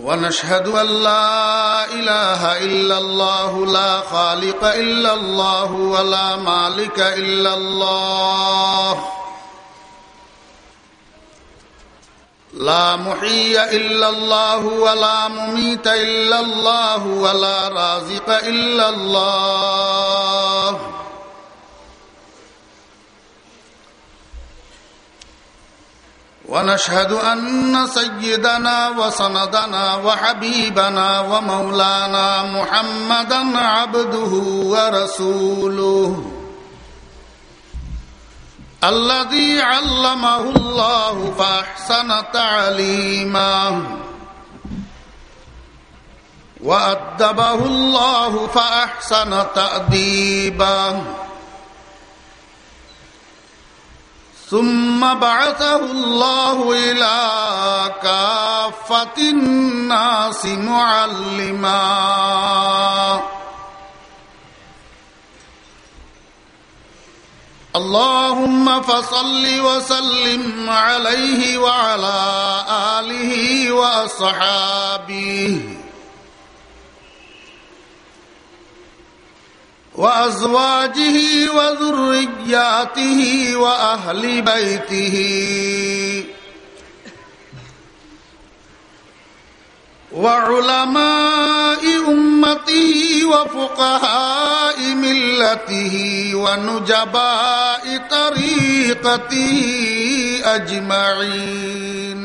ونشهد أن لا إله إلا الله لا خالق إلا الله ولا مالك إلا الله. لا محيي إلا الله ولا مميت إلا الله ولا رازق إلا الله. ونشهد أن سيدنا وسندنا وحبيبنا ومولانا محمدا عبده ورسوله الذي علمه الله فأحسن تعليما وأدبه الله فأحسن تأديبا ثم بعثه الله إلى كافة الناس معلما. اللهم فصل وسلم عليه وعلى آله وأصحابه. وأزواجه وذرياته وأهل بيته وعلماء أمته وفقهاء ملته ونجباء طريقته أجمعين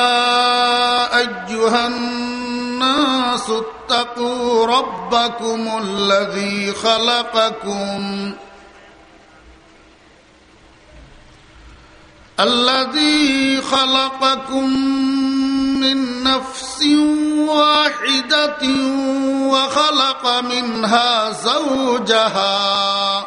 أيها الناس اتقوا ربكم الذي خلقكم الذي خلقكم من نفس واحدة وخلق منها زوجها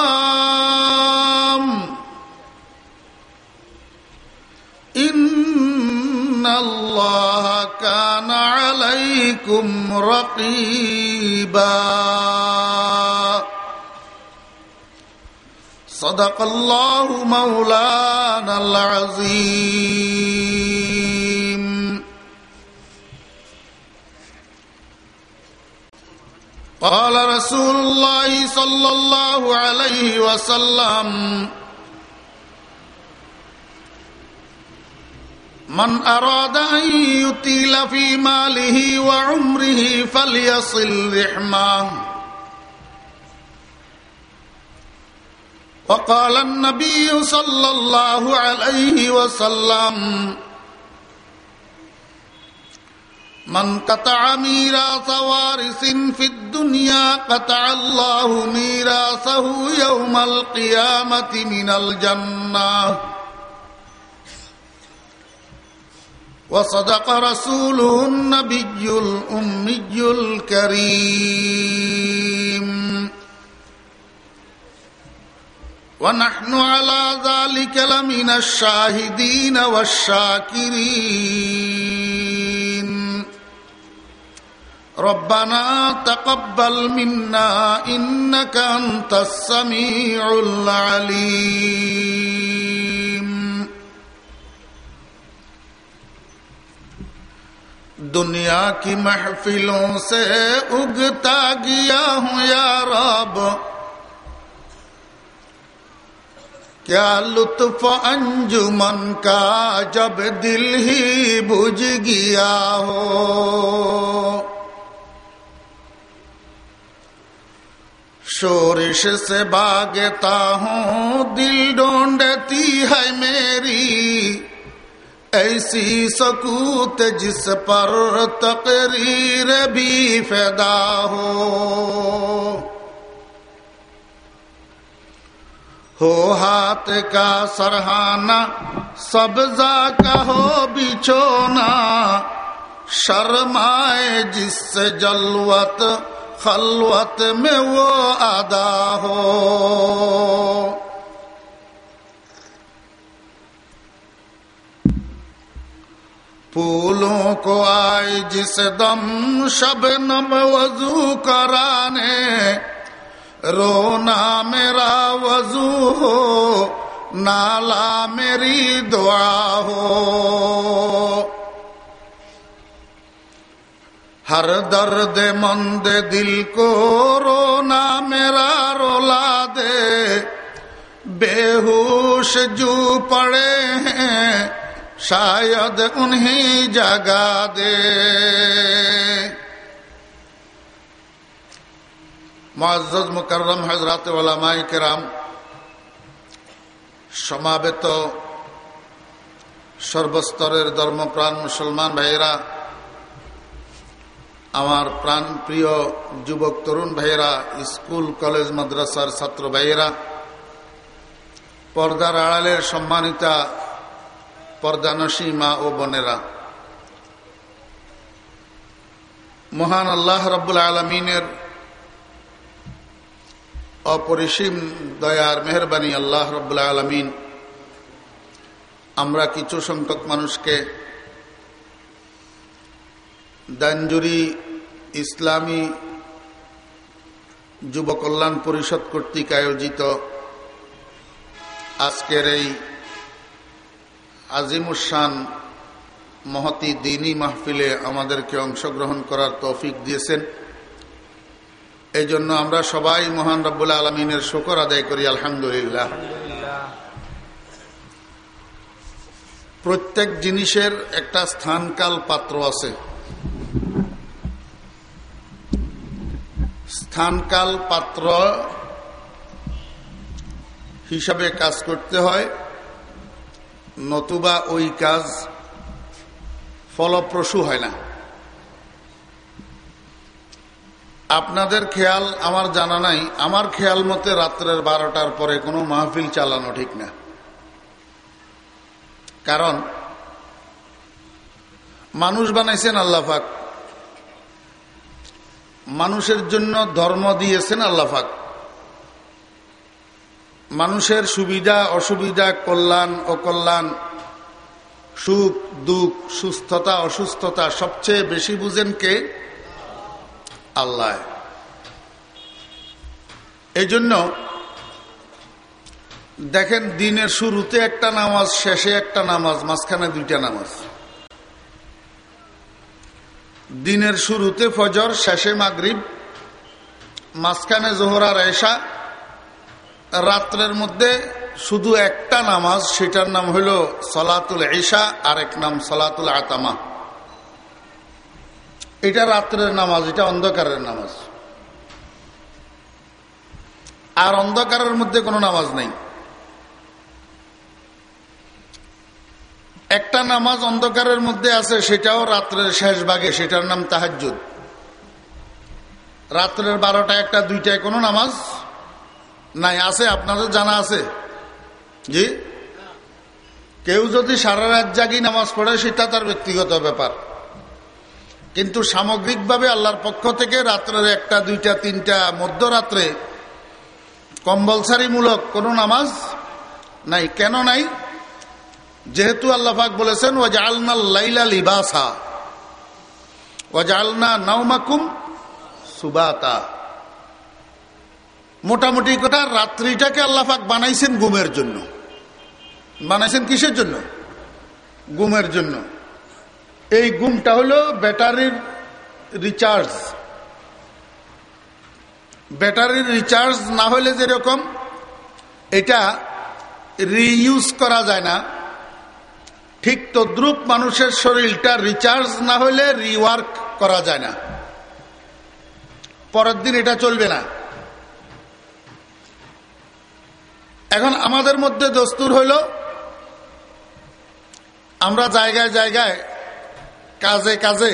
إن الله كان عليكم رقيبا. صدق الله مولانا العظيم. قال رسول الله صلى الله عليه وسلم من أراد أن يطيل في ماله وعمره فليصل رحمه وقال النبي صلى الله عليه وسلم من قطع ميراث وارث في الدنيا قطع الله ميراثه يوم القيامة من الجنة وصدق رسوله النبي الأمي الكريم ونحن على ذلك لمن الشاهدين والشاكرين ربنا تقبل منا إنك أنت السميع العليم دنیا کی محفلوں سے اگتا گیا ہوں یا رب۔ کیا لطف انجمن کا جب دل ہی بجھ گیا ہو۔ شورش سے باگتا ہوں، دل ڈونڈتی ہے میری۔ ایسی سکوت جس پر تقریر بھی فیدا ہو۔ ہو ہاتھ کا سرہانا، سبزہ کا ہو بچونا شرمائے جس سے جلوت، خلوت میں وہ ادا ہو۔ फूलों को आए जिस दम शबनम वजू कराने रोना मेरा वजू हो नाला मेरी दुआ हो हर दर्द मंद दिल को रोना मेरा रोला दे बेहोश जू पड़े हैं शायद उन्हें जगा दे। মজ্জদ মুকরম হজরত ওলামাই কেরাম সমাবেত সর্বস্তরের ধর্মপ্রাণ মুসলমান ভাইয়েরা আমার প্রাণ প্রিয় যুবক তরুণ ভাইয়েরা স্কুল কলেজ মাদ্রাসার ছাত্র ভাইয়েরা পর্দার আড়ালের সম্মানিতা পর্দানসী মা ও বোনেরা। মহান আল্লাহ রব্বুল আলমিনের অপরিসীম দয়ার মেহরবানি আল্লাহ রব্লা আলমিন। আমরা কিছু সংখ্যক মানুষকে দাঞ্জুরি ইসলামী যুব কল্যাণ পরিষদ কর্তৃক আয়োজিত আজকের এই আজিমুসান মহতি দিনী মাহফিলে আমাদেরকে অংশগ্রহণ করার তৌফিক দিয়েছেন। এই জন্য আমরা সবাই মহান রব্বুল আলমিনের শকর আদায় করি, আলহামদুলিল্লাহ। প্রত্যেক জিনিসের একটা স্থানকাল পাত্র আছে। স্থানকাল পাত্র হিসাবে কাজ করতে হয়। নতুবা ওই কাজ ফলপ্রসূ হয় না। আপনাদের খেয়াল আমার জানা নাই। আমার খেয়াল মতে রাত্রের বারোটার পরে কোনো মাহফিল চালানো ঠিক না। কারণ মানুষ বানাইছেন আল্লাহাক মানুষের জন্য ধর্ম দিয়েছেন আল্লাহাক মানুষের সুবিধা, অসুবিধা, কল্যাণ, অকল্যাণ, সুখ, দুঃখ, সুস্থতা, অসুস্থতা, সবচেয়ে বেশি বুঝেন কে? আল্লাহ। এই জন্য দেখেন, দিনের শুরুতে একটা নামাজ, শেষে একটা নামাজ, মাঝখানে দুইটা নামাজ। দিনের শুরুতে ফজর, শেষে মাগরিব, মাঝখানে জোহরার এসা রাত্রের মধ্যে শুধু একটা নামাজ, সেটার নাম হইল সলাতুল এশা আর এক নাম সলাতুল আতামা। এটা রাত্রের নামাজ, এটা অন্ধকারের নামাজ। আর অন্ধকারের মধ্যে কোনো নামাজ নেই। একটা নামাজ অন্ধকারের মধ্যে আছে, সেটাও রাত্রের শেষ ভাগে, সেটার নাম তাহাজুদ রাত্রের বারোটা একটা, দুইটায় কোনো নামাজ নাই, আছে, আপনাদের জানা আছে। জি? কেউ যদি সারা রাত জাগি নামাজ পড়ে, সেটা তার ব্যক্তিগত ব্যাপার। কিন্তু সামগ্রিকভাবে আল্লাহর পক্ষ থেকে রাত্রের একটা, দুইটা, তিনটা, মধ্যরাত্রে কম্বলসারিমূলক কোনো নামাজ নাই। কেন নাই? যেহেতু আল্লাহাক বলেছেন ও জালনা লাইলা লিবাসা। ও জালনা নাউমাকুম সুবাতা। মোটামুটি কথা, রাত্রিটাকে আল্লাহাক বানাইছেন গুমের জন্য। বানাইছেন কিসের জন্য? গুমের জন্য। এই গুমটা হলো ব্যাটারির রিচার্জ। ব্যাটারির রিচার্জ না হলে যেরকম, এটা রিইউজ করা যায় না। ঠিক তদ্রুপ মানুষের শরীরটা রিচার্জ না হলে রিওয়ার্ক করা যায় না। পরের দিন এটা চলবে না। এখন আমাদের মধ্যে দস্তুর হইল, আমরা জায়গায় জায়গায়, কাজে কাজে,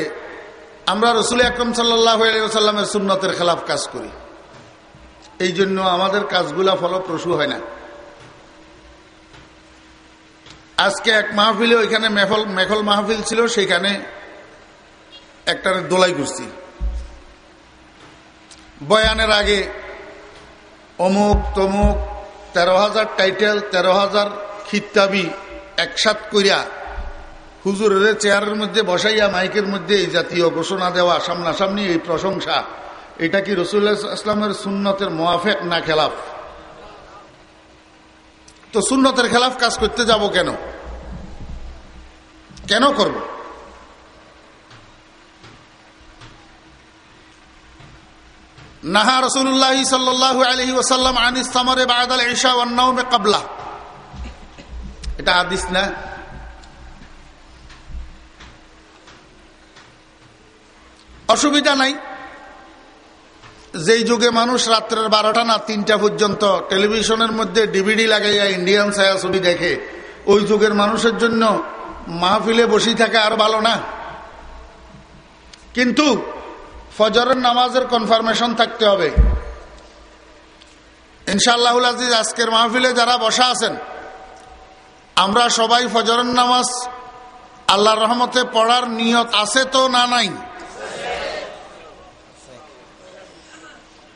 আমরা রসুল আকরম সাল্লাহ সুন্নতের খেলাফ কাজ করি। এই জন্য আমাদের কাজগুলা ফলপ্রসূ হয় না। আজকে এক মাহফিলে ওইখানে মেফল মেখল মাহফিল ছিল, সেখানে একটা দোলাই করছি। বয়ানের আগে অমুক তমুক তেরো হাজার টাইটেল তেরো হাজার খিতাবি একসাথ করিয়া হুজুরের চেয়ারের মধ্যে বসাইয়া, মাইকের মধ্যে এই জাতীয় ঘোষণা দেওয়া, সামনাসামনি এই প্রশংসা, এটা কি রসুল্লাহ ইসলামের সুন্নতের মোয়াফেক না খেলাফ? তো সুন্নতের খেলাফ কাজ করতে যাব কেন? কেন করব? নাহা রসুল্লাহ সাল্লাহ আলহি ওসাল্লাম আনিস সামরে বাদাল ঈশা ওয়ান্নাউমে কাবলা এটা আদিস না? অসুবিধা নাই। যেই যুগে মানুষ রাত্রের বারোটা না তিনটা পর্যন্ত টেলিভিশনের মধ্যে ডিভিডি লাগাইয়া ইন্ডিয়ান ছায়া ছবি দেখে, ওই যুগের মানুষের জন্য মাহফিলে বসে থাকা আর ভালো না। কিন্তু ফজরের নামাজের কনফার্মেশন থাকতে হবে। ইনশাআল্লাহুল আজিজ, আজকের মাহফিলে যারা বসা আছেন, আমরা সবাই ফজরের নামাজ আল্লাহর রহমতে পড়ার নিয়ত আছে তো না নাই?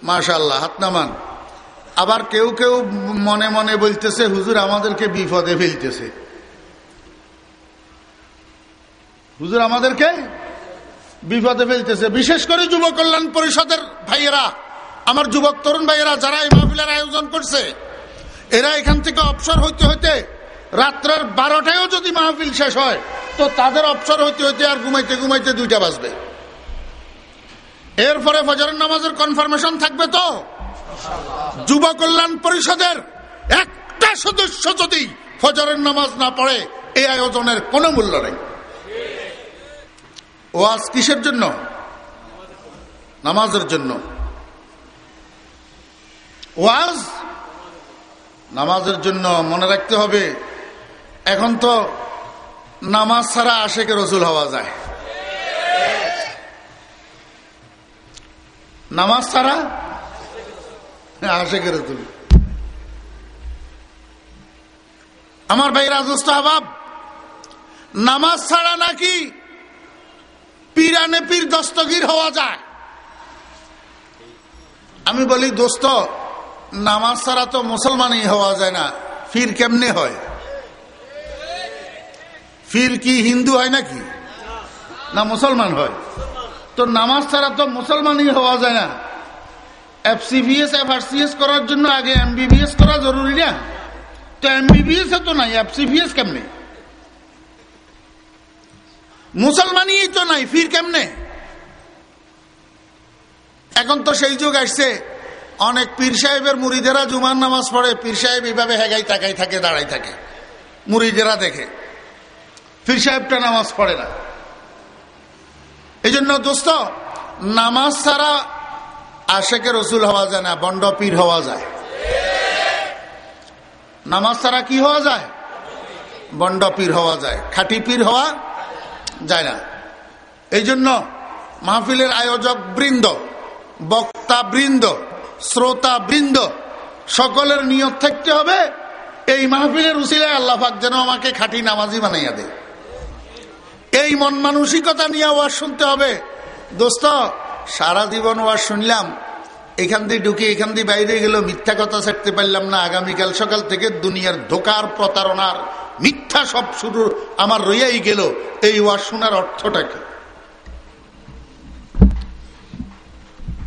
মাশাল্লাহ হাত নামান। আবার কেউ কেউ মনে মনে বলতেছে, হুজুর, আমাদেরকে বিপদে ফেলতেছে। হুজুর, আমাদেরকে বিপদে ফেলতেছে। বিশেষ করে যুব কল্যাণ পরিষদের ভাইয়েরা, আমার যুবক তরুণ ভাইয়েরা, যারা এই মাহফিলের আয়োজন করছে, এরা এখান থেকে অবসর হইতে হইতে রাত্রের বারোটায়ও যদি মাহফিল শেষ হয়, তো তাদের অবসর হইতে হইতে আর ঘুমাইতে ঘুমাইতে দুইটা বাজবে। এরপরে ফজরের নামাজের কনফার্মেশন থাকবে তো? যুব কল্যাণ পরিষদের একটা সদস্য যদি ফজরের নামাজ না পড়ে, এই আয়োজনের কোনো মূল্য নেই। ওয়াজ কিসের জন্য? নামাজের জন্য। ওয়াজ নামাজের জন্য মনে রাখতে হবে, এখন তো নামাজ ছাড়া আশেকে রসুল হওয়া যায়। নামাজ ছাড়া আশেকে রসুল। আমার ভাই রাজস্ত আবাব, নামাজ ছাড়া নাকি পীরানে পীর দস্তগীর হওয়া যায়। আমি বলি, দোস্ত, নামাজ ছাড়া তো মুসলমানই হওয়া যায় না। ফির কেমনে হয়? ফির কি হিন্দু হয় নাকি? না মুসলমান হয়। তো নামাজ ছাড়া তো মুসলমানই হওয়া যায় না। এফসিবিএস এফআরসিএস করার জন্য আগে এমবিবিএস করা জরুরি না। তো এমবিবিএস তো নাই এফসিবিএস কেমনে? মুসলমানই তো নাই, ফির কেমনে? এখন তো সেই যুগ আসছে, অনেক পীর সাহেবের মুড়িদেরা জুমার নামাজ পড়ে, পীর সাহেব এইভাবে হেগাই তাকাই থাকে, দাঁড়াই থাকে, মুড়িদেরা দেখে। পীর সাহেবটা নামাজ পড়ে না। এই জন্য দোস্ত, নামাজ ছাড়া আশেকে রসুল হওয়া যায় না, বন্ড পীর হওয়া যায়। নামাজ ছাড়া কি হওয়া যায়? বন্ড পীর হওয়া যায়। খাটি পীর হওয়া যায় না। এই জন্য মাহফিলের আয়োজক বৃন্দ, বক্তা বৃন্দ, শ্রোতা বৃন্দ, সকলের নিয়ত থাকতে হবে, এই মাহফিলের উচিলায় আল্লাহাক যেন আমাকে খাঁটি নামাজি বানাইয়া দেয়। এই মন মানসিকতা নিয়ে ওয়াজ শুনতে হবে। দোস্ত, সারা জীবন ওয়াজ শুনলাম, এখান দিয়ে ঢুকে এখান দিয়ে বাইরে গেল মিথ্যা কথা ছাড়তে পারলাম না, আগামীকাল সকাল থেকে দুনিয়ার ধোকার, প্রতারণার মিথ্যা সব শুরু আমার রইয়াই গেল। এই ওয়াজ শোনার অর্থটা কি?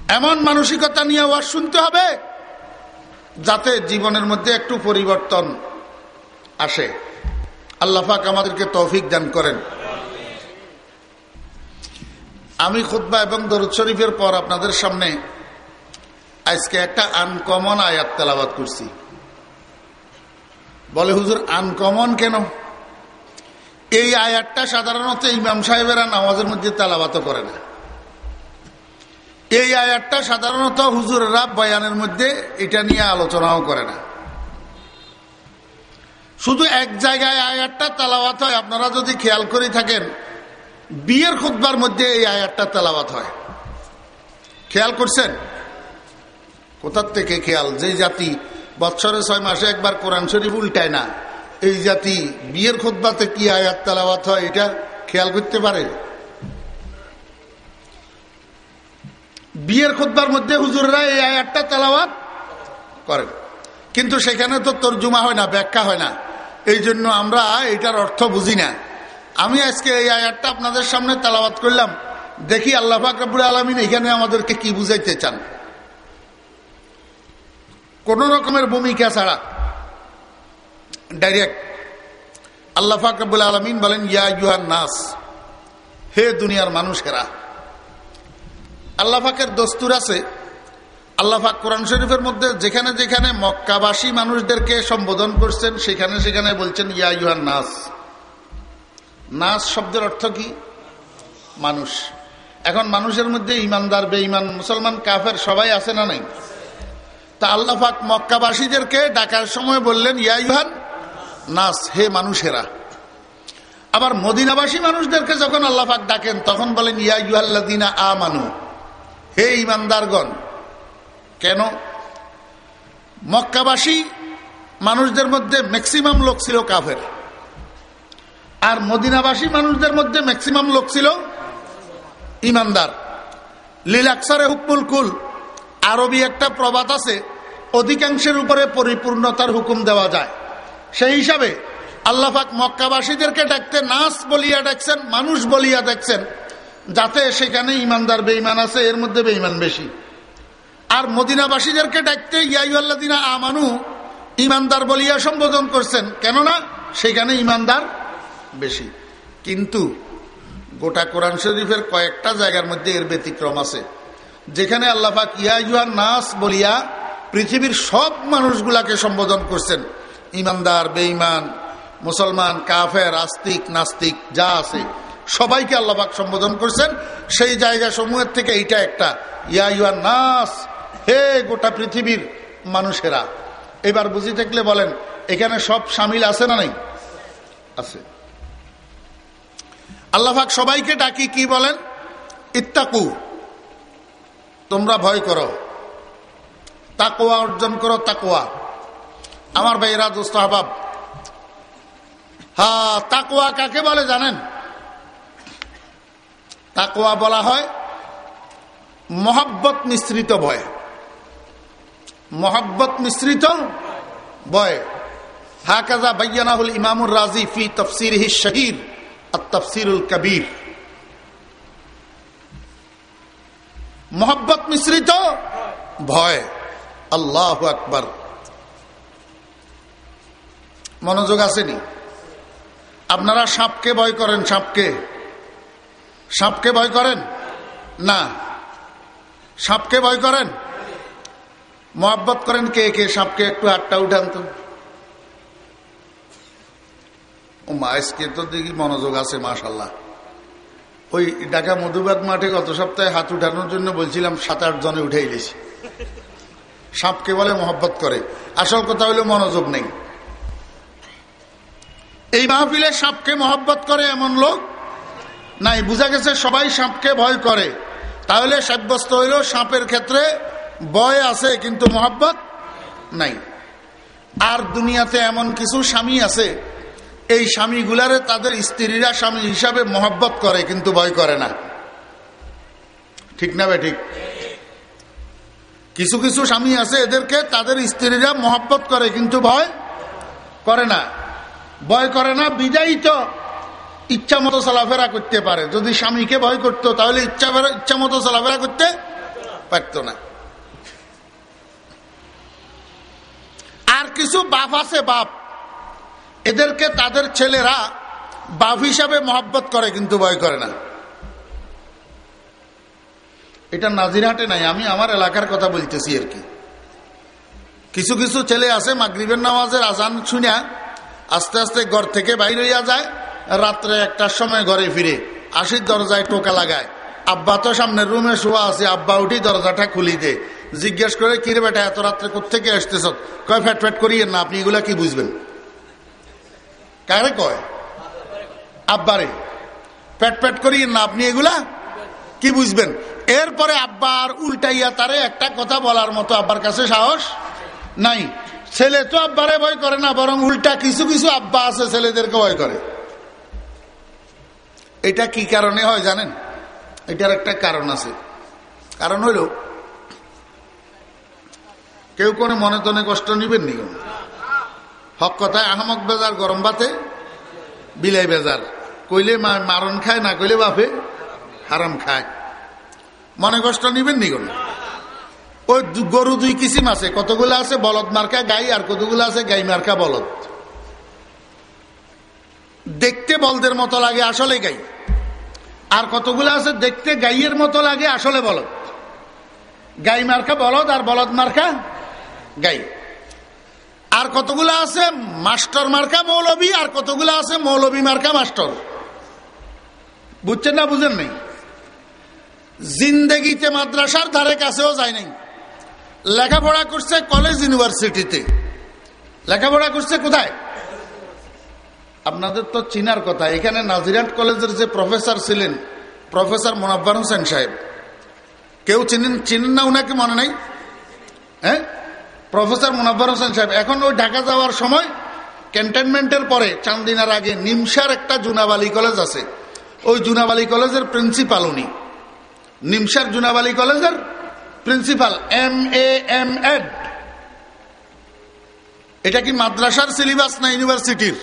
এমন মানসিকতা নিয়ে ওয়াজ শুনতে হবে যাতে জীবনের মধ্যে একটু পরিবর্তন আসে। আল্লাহাক আমাদেরকে তৌফিক দান করেন। আমি খুদ্া এবং দরুদ শরীফের পর আপনাদের সামনে আজকে একটা আনকমন আয়াত তেলাবাদ করছি। বলে, হুজুর আনকমন কেন? এই আয়াতটা সাধারণত ইমাম সাহেবেরা নামাজের মধ্যে তেলাবাত করে না। এই আয়াতটা সাধারণত হুজুরেরা বয়ানের মধ্যে এটা নিয়ে আলোচনাও করে না। শুধু এক জায়গায় আয়াতটা তেলাওয়াত হয়, আপনারা যদি খেয়াল করে থাকেন, বিয়ের খুদ্বার মধ্যে এই আয়াতটা তেলাওয়াত হয়। খেয়াল করছেন? কোথার থেকে খেয়াল? যে জাতি বৎসরে ছয় মাসে একবার কোরআন শরীফ উল্টায় না। এই জাতি বিয়ের খুদ্বাতে কি আয়াত তেলাওয়াত হয় এটা খেয়াল করতে পারে? বিয়ের খুদ্বার মধ্যে হুজুররা এই আয়াতটা তেলাওয়াত করেন কিন্তু সেখানে তো তর্জুমা হয় না, ব্যাখ্যা হয় না। এই জন্য আমরা এটার অর্থ বুঝি না। আমি আজকে এই আয়াতটা আপনাদের সামনে তালাবাত করলাম। দেখি আল্লাহ ফাকরাবুল আলমিন এখানে আমাদেরকে কি বুঝাইতে চান। কোন রকমের ভূমিকা ছাড়া। ডাইরেক্ট আল্লাহ ফাকরাবুল আলমিন বলেন, ইয়া ইউহার নাস, হে দুনিয়ার মানুষেরা। আল্লাহ ফাকের দস্তুর আছে। আল্লাহাক কোরআন শরীফের মধ্যে যেখানে যেখানে মক্কাবাসী মানুষদেরকে সম্বোধন করছেন, সেখানে সেখানে বলছেন, ইয়া ইউহার নাস। নাস শব্দের অর্থ কি? মানুষ। এখন মানুষের মধ্যে ইমানদার, বেঈমান, মুসলমান, কাফের সবাই আছে না নাই? তা আল্লাহাক মক্কাবাসীদেরকে ডাকার সময় বললেন, ইয়া ইউহান নাস, হে মানুষেরা। আবার মদিনাবাসী মানুষদেরকে যখন আল্লাহাক ডাকেন, তখন বলেন, ইয়া ইউহাল্লাদিনা আ মানু হে ইমানদারগণ কেন? মক্কাবাসী মানুষদের মধ্যে ম্যাক্সিমাম লোক ছিল কাফের। আর মদিনাবাসী মানুষদের মধ্যে ম্যাক্সিমাম লোক ছিল ইমানদার লীলাক্সারে হুকমুল কুল, আরবি একটা প্রবাদ আছে অধিকাংশের উপরে পরিপূর্ণতার হুকুম দেওয়া যায়। সেই হিসাবে আল্লাহাক মক্কাবাসীদেরকে ডাকতে নাস বলিয়া ডাকছেন, মানুষ বলিয়া দেখছেন, যাতে সেখানে ইমানদার বেইমান আছে, এর মধ্যে বেইমান বেশি। আর মদিনাবাসীদেরকে ডাকতে ইয়াইল্লাদিনা আমানু ইমানদার বলিয়া সম্বোধন করছেন, কেননা সেখানে ইমানদার বেশি। কিন্তু গোটা কোরআন শরীফের কয়েকটা জায়গার মধ্যে এর ব্যতিক্রম আছে। যেখানে আল্লাহাক ইয়াইয়ার নাস বলিয়া পৃথিবীর সব মানুষগুলাকে সম্বোধন করছেন। ইমানদার, বেঈমান, মুসলমান, কাফের, আস্তিক, নাস্তিক, যা আছে। সবাইকে আল্লাহাক সম্বোধন করছেন। সেই জায়গা সমূহের থেকে এইটা একটা। ইয়া ইউয়ার নাস, হে গোটা পৃথিবীর মানুষেরা। এবার বুঝি থাকলে বলেন, এখানে সব সামিল আছে না নাই? আছে। আল্লাহাক সবাইকে ডাকি কি বলেন? ইত্তাকু, তোমরা ভয় করো। তাকোয়া অর্জন করো তাকোয়া আমার ভাইরা দোস্ত আহবাব। হা তাকোয়া কাকে বলে জানেন? তাকোয়া বলা হয় মহাব্বত মিশ্রিত ভয়। মহাব্বত মিশ্রিত ভয়। হাকাজা বাইয়ানাহুল ইমামুর রাজি ফি তফসির হি শহীদ আর তফসিরুল কবির। মোহব্বত মিশ্রিত ভয়। আল্লাহ আকবর। মনোযোগ আসেনি? আপনারা সাপকে ভয় করেন, সাপকে। সাপকে ভয় করেন? না। সাপকে ভয় করেন? মোহাব্বত করেন কে কে? সাপকে একটু হাতটা উঠান তো। ও তো দেখি মনোযোগ আছে মাশাল্লাহ ওই ঢাকা মধুবাদ মাঠে গত সপ্তাহে হাত উঠানোর জন্য বলছিলাম সাত, আট জনে উঠেই গেছি সাপকে বলে মহব্বত করে। আসল কথা হলো মনোযোগ নেই। এই মাহফিলে সাপকে মহব্বত করে এমন লোক নাই। বোঝা গেছে সবাই সাপকে ভয় করে। তাহলে সাব্যস্ত হইল সাপের ক্ষেত্রে ভয় আছে কিন্তু মহব্বত নাই। আর দুনিয়াতে এমন কিছু স্বামী আছে, এই স্বামীগুলারে তাদের স্ত্রীরা স্বামী হিসাবে মহব্বত করে কিন্তু ভয় করে না। ঠিক না বে ঠিক? কিছু কিছু স্বামী আছে এদেরকে, তাদের স্ত্রীরা মহব্বত করে, কিন্তু ভয় করে না। ভয় করে না, বিদায়ী তো ইচ্ছা মতো চলাফেরা করতে পারে। যদি স্বামীকে ভয় করতো, তাহলে ইচ্ছা ইচ্ছা মতো চলাফেরা করতে পারত না। আর কিছু বাপ আছে বাপ। এদেরকে তাদের ছেলেরা বাপ হিসাবে মহব্বত করে, কিন্তু ভয় করে না। এটা নাজিরহাটে নাই, আমি আমার এলাকার কথা বলতেছি আর কি। কিছু কিছু ছেলে আছে, মাগরিবের নামাজের আজান শুনিয়া আস্তে আস্তে ঘর থেকে বাইর হইয়া যায়, রাত্রে একটার সময় ঘরে ফিরে, আশির দরজায় টোকা লাগায়। আব্বা তো সামনের রুমে শোয়া আছে, আব্বা উঠি দরজাটা খুলি দে জিজ্ঞেস করে, কিরে বেটা, এত রাত্রে কোথেকে আসতেছ? কয়, ফ্যাট ফ্যাট করিয়েন না, আপনি এগুলা কি বুঝবেন? কারে কয়? আব্বারে। প্যাট প্যাট করিয়েন না, আপনি এগুলা কি বুঝবেন? এরপরে আব্বার উল্টাইয়া তারে একটা কথা বলার মতো আব্বার কাছে সাহস নাই। ছেলে তো আব্বারে ভয় করে না, বরং উল্টা কিছু কিছু আব্বা আছে ছেলেদেরকে ভয় করে। এটা কি কারণে হয় জানেন? এটার একটা কারণ আছে। কারণ হইল, কেউ কোনো মনে তনে কষ্ট নিবেন নি হক কথায় আহমক বেজার, গরম ভাতে, বিলাই বেজার। কইলে মারণ খায়, না কইলে বাপে হারাম খায়। মনে কষ্ট নিবেন নি ওই গরু দুই কিসিম আছে, কতগুলো আছে? বলদ মার্কা গাই, আর কতগুলো আছে? গাই মার্কা বলদ। দেখতে বলদের মতো লাগে, আসলে গাই। আর কতগুলো আছে? দেখতে গাইয়ের মতো লাগে, আসলে বলদ। গাই মার্কা বলদ, আর বলদ মার্কা গাই। আর কতগুলো আছে? মাস্টার মার্কা মৌলবী, আর কতগুলো আছে? মৌলবী মার্কা মাস্টার। বুঝছেন না, বুঝেন নাই? জিন্দেগিতে মাদ্রাসার ধারে কাছেও যায় নাই। লেখাপড়া করছে কলেজ ইউনিভার্সিটিতে লেখাপড়া করছে কোথায়? আপনাদের তো চিনার কথা, এখানে নাজিরাট কলেজের যে প্রফেসর ছিলেন প্রফেসর মোনাব্বার হোসেন সাহেব। কেউ চিনেন চিনেন না উনাকে মনে নাই? হ্যাঁ? প্রফেসর মোনাব্বার হোসেন সাহেব, এখন ওই ঢাকা যাওয়ার সময় ক্যান্টনমেন্টের পরে চান্দিনার আগে, নিমসার একটা জুনাবালি কলেজ আছে। ওই জুনাবালি কলেজের প্রিন্সিপাল উনি। নিমসার জুনাবালি কলেজের principal M A M Ed এটা কি মাদ্রাসার সিলেবাস না ইউনিভার্সিটির?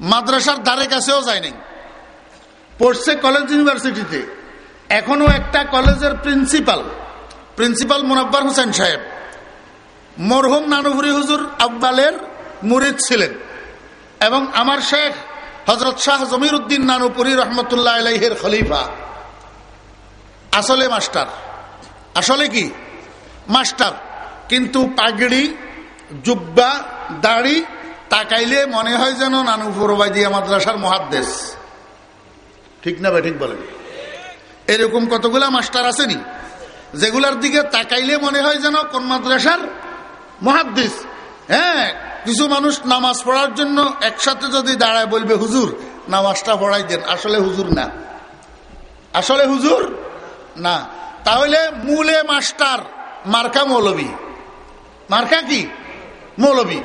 মাদ্রাসার দ্বারে কাছেও যায় নাই। পড়ছে কলেজ ইউনিভার্সিটিতে। এখনও একটা কলেজের প্রিন্সিপাল প্রিন্সিপাল মোনাব্বার হোসেন সাহেব, মরহুম নানুভুরি হুজুর আব্বালের মুরিদ ছিলেন। এবং আমার শেখ হজরত শাহ জমির উদ্দিন নানুপুরি রহমতুল্লাহ আলাইহের খলিফা। আসলে মাস্টার। আসলে কি? মাস্টার, কিন্তু পাগড়ি, জুব্বা, দাড়ি তাকাইলে মনে হয় যেন নানুপুর বাইদিয়া মাদ্রাসার মহাদ্দেশ। ঠিক না ভাই, ঠিক বলেন। এরকম কতগুলা মাস্টার আসেনি? যেগুলার দিকে তাকাইলে মনে হয় যেন কোন মাদ্রাসার মহাদ্দিস হ্যাঁ কিছু মানুষ নামাজ পড়ার জন্য একসাথে যদি দাঁড়ায় বলবে, হুজুর, নামাজটা পড়াই দেন। আসলে হুজুর না। আসলে হুজুর না। তাহলে মূলে মাস্টার মার্কা মৌলবী। মার্কা কি? মৌলবী।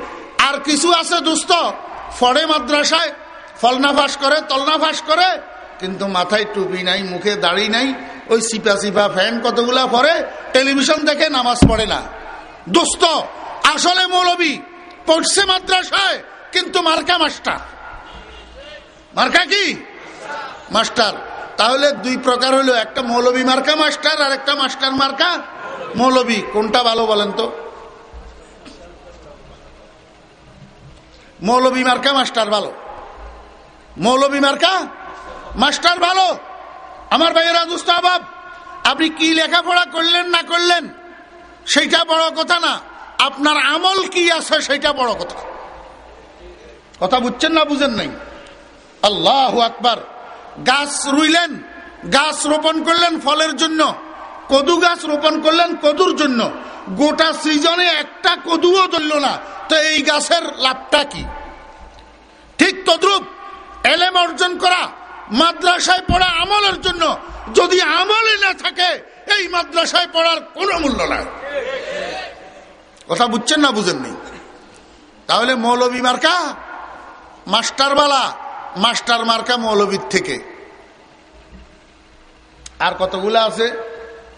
আর কিছু আছে দুস্থ, ফড়ে মাদ্রাসায়, ফলনা ফাঁস করে, তলনা ফাঁস করে, কিন্তু মাথায় টুপি নাই, মুখে দাড়ি নাই, ওই সিপা সিপা ফ্যান কতগুলা পরে টেলিভিশন দেখে নামাজ পড়ে না। দোস্ত আসলে মৌলবী, পড়ছে মাদ্রাসায়, কিন্তু মার্কা মাস্টার। মার্কা কি? মাস্টার। তাহলে দুই প্রকার হলো, একটা মৌলবী মার্কা মাস্টার আর একটা মাস্টার মার্কা মৌলবী। কোনটা ভালো বলেন তো? মৌলবী মার্কা, মাস্টার ভালো। মৌলবী মার্কা, মাস্টার ভালো। আমার ভাইয়েরা দুস্তাবাব আপনি কি লেখাপড়া করলেন না করলেন? সেইটা বড় কথা না। আপনার আমল কি আছে সেটা বড় কথা। কথা বুঝছেন না বুঝেন নাই? আল্লাহ আকবার। গাছ রুইলেন, গাছ রোপণ করলেন ফলের জন্য, কদু গাছ রোপণ করলেন কদুর জন্য। গোটা সৃজনে একটা কদুও ধরল না। তো এই গাছের লাভটা কি? ঠিক তদ্রুপ এলেম অর্জন করা, মাদ্রাসায় পড়া আমলের জন্য যদি আমলে না থাকে, এই মাদ্রাসায় পড়ার কোনো মূল্য নাই। কথা বুঝছেন না বুঝেননি? তাহলে মৌলবী মার্কা, মাস্টারবালা মাস্টার মার্কা মৌলবীর থেকে। আর কতগুলো আছে?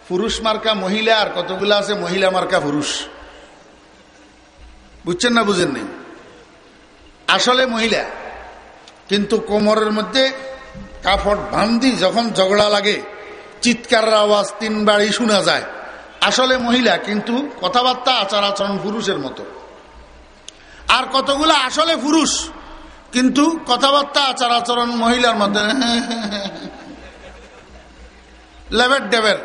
পুরুষ মার্কা মহিলা, আর কতগুলো আছে? মহিলা মার্কা পুরুষ। বুঝছেন না বুঝেন নেই? আসলে মহিলা, কিন্তু কোমরের মধ্যে কাপড় বান্ধি যখন ঝগড়া লাগে, চিৎকারের আওয়াজ তিন বাড়ি শোনা যায়। আসলে মহিলা, কিন্তু কথাবার্তা আচার আচরণ পুরুষের মতো। আর কতগুলো আসলে পুরুষ কিন্তু কথাবার্তা আচার আচরণ মহিলার মধ্যে লেভেল ডেভেল।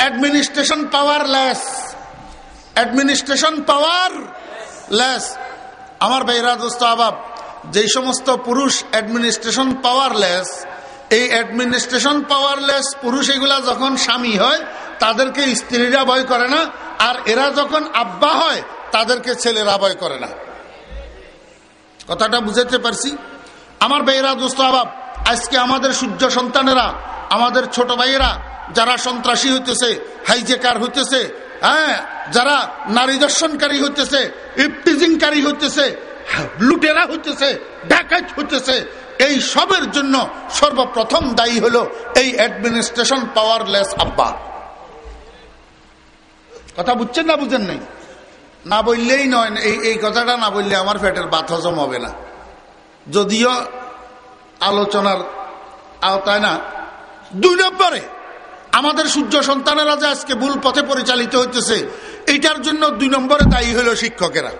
Administration powerless administration powerless আমার ভাইরা দোস্ত আবাব, যেই সমস্ত পুরুষ অ্যাডমিনিস্ট্রেশন পাওয়ার লেস এই অ্যাডমিনিস্ট্রেশন পাওয়ারলেস পুরুষ এগুলা যখন স্বামী হয়, তাদেরকে স্ত্রীরা ভয় করে না, আর এরা যখন আব্বা হয়, তাদেরকে ছেলেরা ভয় করে না। কথাটা বুঝাতে পারছি? আমার ভাইয়েরা, দোস্ত আবাব, আজকে আমাদের সূর্য সন্তানেরা, আমাদের ছোট ভাইয়েরা, যারা সন্ত্রাসী হইতেছে, হাইজেকার হইতেছে হ্যাঁ যারা নারী দর্শনকারী হইতেছে ইফটিজিংকারী হইতেছে, লুটেরা হইতেছে, ডাকাত হইতেছে, এই সবের জন্য সর্বপ্রথম দায়ী হলো এই অ্যাডমিনিস্ট্রেশন পাওয়ারলেস আব্বা। কথা বুঝছেন না বুঝেন নাই? না বললেই নয়, এই এই কথাটা না বললে আমার পেটের বাত হজম হবে না। যদিও আলোচনার আওতায় না, দুই নম্বরে আমাদের সূর্য সন্তানেরা যে আজকে ভুল পথে পরিচালিত হইতেছে, এইটার জন্য দুই নম্বরে দায়ী হলো শিক্ষকেরা।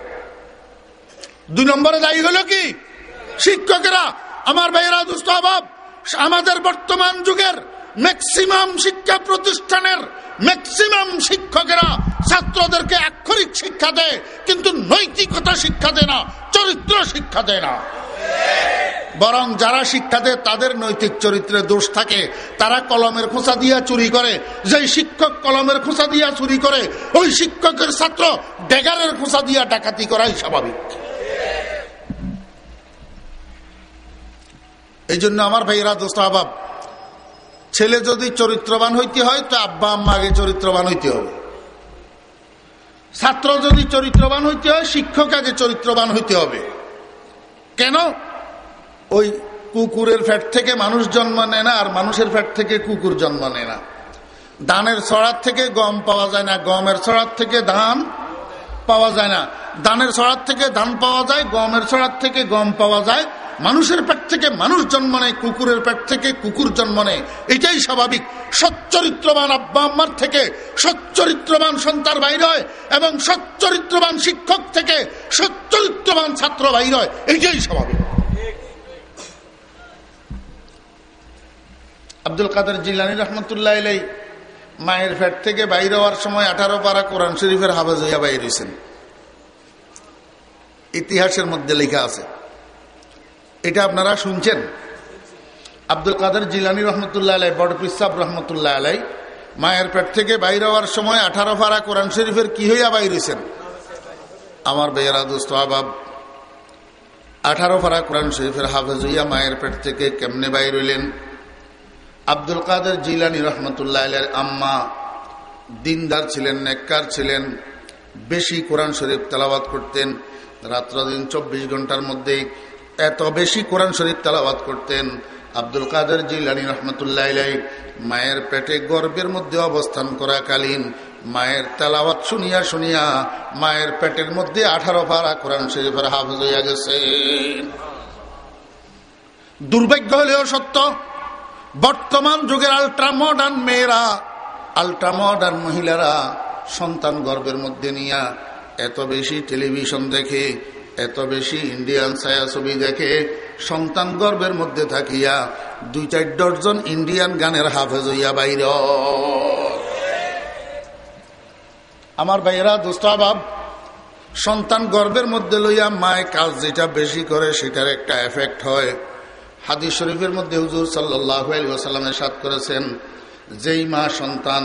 দুই নম্বরে দায়ী হলো কি? শিক্ষকেরা। আমার ভাইয়েরা, দুস্থ অভাব, আমাদের বর্তমান যুগের ম্যাক্সিমাম শিক্ষা প্রতিষ্ঠানের ম্যাক্সিমাম শিক্ষকেরা ছাত্রদেরকে আক্ষরিক শিক্ষা দেয়, কিন্তু নৈতিকতা শিক্ষা দেয় না, চরিত্র শিক্ষা দেয় না। বরং যারা শিক্ষা দেয়, তাদের নৈতিক চরিত্রে দোষ থাকে। তারা কলমের খোঁচা দিয়া চুরি করে। যেই শিক্ষক কলমের খোঁচা দিয়া চুরি করে, ওই শিক্ষকের ছাত্র ডেগারের খোঁচা দিয়া ডাকাতি করাই স্বাভাবিক। এই জন্য আমার ভাইয়েরা, দোস্ত আবাব ছেলে যদি চরিত্রবান হইতে হয়, তো আব্বা আম্মা আগে চরিত্রবান হইতে হবে। ছাত্র যদি চরিত্রবান হইতে হয়, শিক্ষক আগে চরিত্রবান হইতে হবে। কেন? ওই কুকুরের ফ্যাট থেকে মানুষ জন্ম নেয় না, আর মানুষের ফ্যাট থেকে কুকুর জন্ম নেয় না। ধানের ছড়ার থেকে গম পাওয়া যায় না, গমের ছড়ার থেকে ধান পাওয়া যায় না। ধানের ছড়ার থেকে ধান পাওয়া যায়, গমের ছড়ার থেকে গম পাওয়া যায় মানুষের পেট থেকে মানুষ জন্ম নেয়, কুকুরের পেট থেকে কুকুর জন্ম নেয়। এটাই স্বাভাবিক। সচ্চরিত্রবান আব্বা আম্মার থেকে সচ্চরিত্রবান সন্তান বাইর হয় এবং সচ্চরিত্রবান শিক্ষক থেকে সচ্চরিত্রবান ছাত্র বাইর হয়। এইটাই স্বাভাবিক। আব্দুল কাদের জিলানি রহমতুল্লাহ এলাই মায়ের ফ্যাট থেকে বাইর হওয়ার সময় আঠারো পারা কোরআন শরীফের হাফেজ হইয়া বাইর হয়েছেন ইতিহাসের মধ্যে লেখা আছে। এটা আপনারা শুনছেন। আব্দুল কাদের জিলানি রহমতুল্লাহ আলাই বড় পিসাব রহমতুল্লাহ আলাই মায়ের পেট থেকে বাইর হওয়ার সময় আঠারো পারা কোরআন শরীফের কি হইয়া বাইরেছেন আমার বেয়ারা দোস্ত, আবাব, আঠারো পারা কোরআন শরীফের হাফেজ হইয়া মায়ের পেট থেকে কেমনে বাইর হইলেন? আব্দুল কাদের জিলানি রহমতুল্লাহ আলের আম্মা দিনদার ছিলেন, নেককার ছিলেন, বেশি কোরআন শরীফ তেলাবাদ করতেন। রাত্র দিন চব্বিশ ঘণ্টার মধ্যে এত বেশি কোরআন শরীফ তেলাবাদ করতেন। আব্দুল কাদের জিলানি রহমতুল্লাহ মায়ের পেটে গর্বের মধ্যে অবস্থান করাকালীন মায়ের তেলাওয়াত শুনিয়া শুনিয়া মায়ের পেটের মধ্যে আঠারো ভাড়া কোরআন শরীফের হাফজ হইয়া গেছে। দুর্ভাগ্য হলেও সত্য, বর্তমান যুগের আল্ট্রা মডার্ন মেয়েরা আল্ট্রা মডার্ন মহিলারা সন্তান গর্বের মধ্যে নিয়া এত বেশি টেলিভিশন দেখে এত বেশি ইন্ডিয়ান ছায়াছবি দেখে সন্তান গর্বের মধ্যে থাকিয়া দুই চার ডজন ইন্ডিয়ান গানের হাফেজ হইয়া বাইর। আমার ভাইয়েরা দোস্তাবাব সন্তান গর্বের মধ্যে লইয়া মায় কাজ যেটা বেশি করে সেটার একটা এফেক্ট হয়। হাদিস শরীফের মধ্যে হুজুর সাল্লাহ আলী সাত করেছেন, যেই মা সন্তান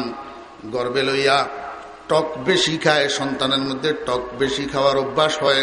গর্বে লইয়া টক বেশি খায়, সন্তানের মধ্যে টক বেশি খাওয়ার অভ্যাস হয়।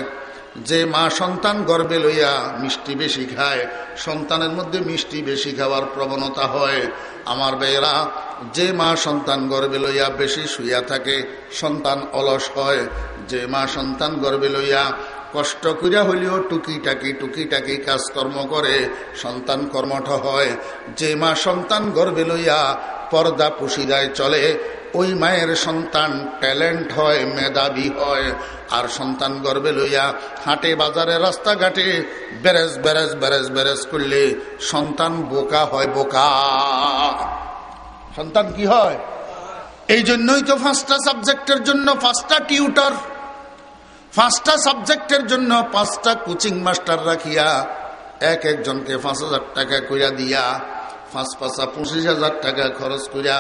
যে মা সন্তান গর্বে লইয়া মিষ্টি বেশি খায়, সন্তানের মধ্যে মিষ্টি বেশি খাওয়ার প্রবণতা হয়। আমার বেয়েরা যে মা সন্তান গর্বে লইয়া বেশি শুইয়া থাকে, সন্তান অলস হয়। যে মা সন্তান গর্বে লইয়া কষ্ট করিয়া হইলেও টুকি টাকি টুকি টাকি কাজকর্ম করে, সন্তান কর্মঠ হয়। যে মা সন্তান গর্বে লইয়া পর্দা পুশিদায় চলে ওই মায়ের সন্তান ট্যালেন্ট হয়, মেধাবী হয়। আর সন্তান গর্বে লইয়া হাটে, বাজারে, রাস্তাঘাটে বেরেজ বেরেজ বেরেজ বেরেজ করলে সন্তান বোকা হয়, বোকা। সন্তান কি হয়? এই জন্যই তো পাঁচটা সাবজেক্টের জন্য পাঁচটা টিউটার। পাঁচটা সাবজেক্টের জন্য পাঁচটা কোচিং মাস্টার রাখিয়া এক একজনকে পাঁচ হাজার টাকা কইরা দিয়া, পাঁচ পাঁচা পঁচিশ হাজার টাকা খরচ করিয়া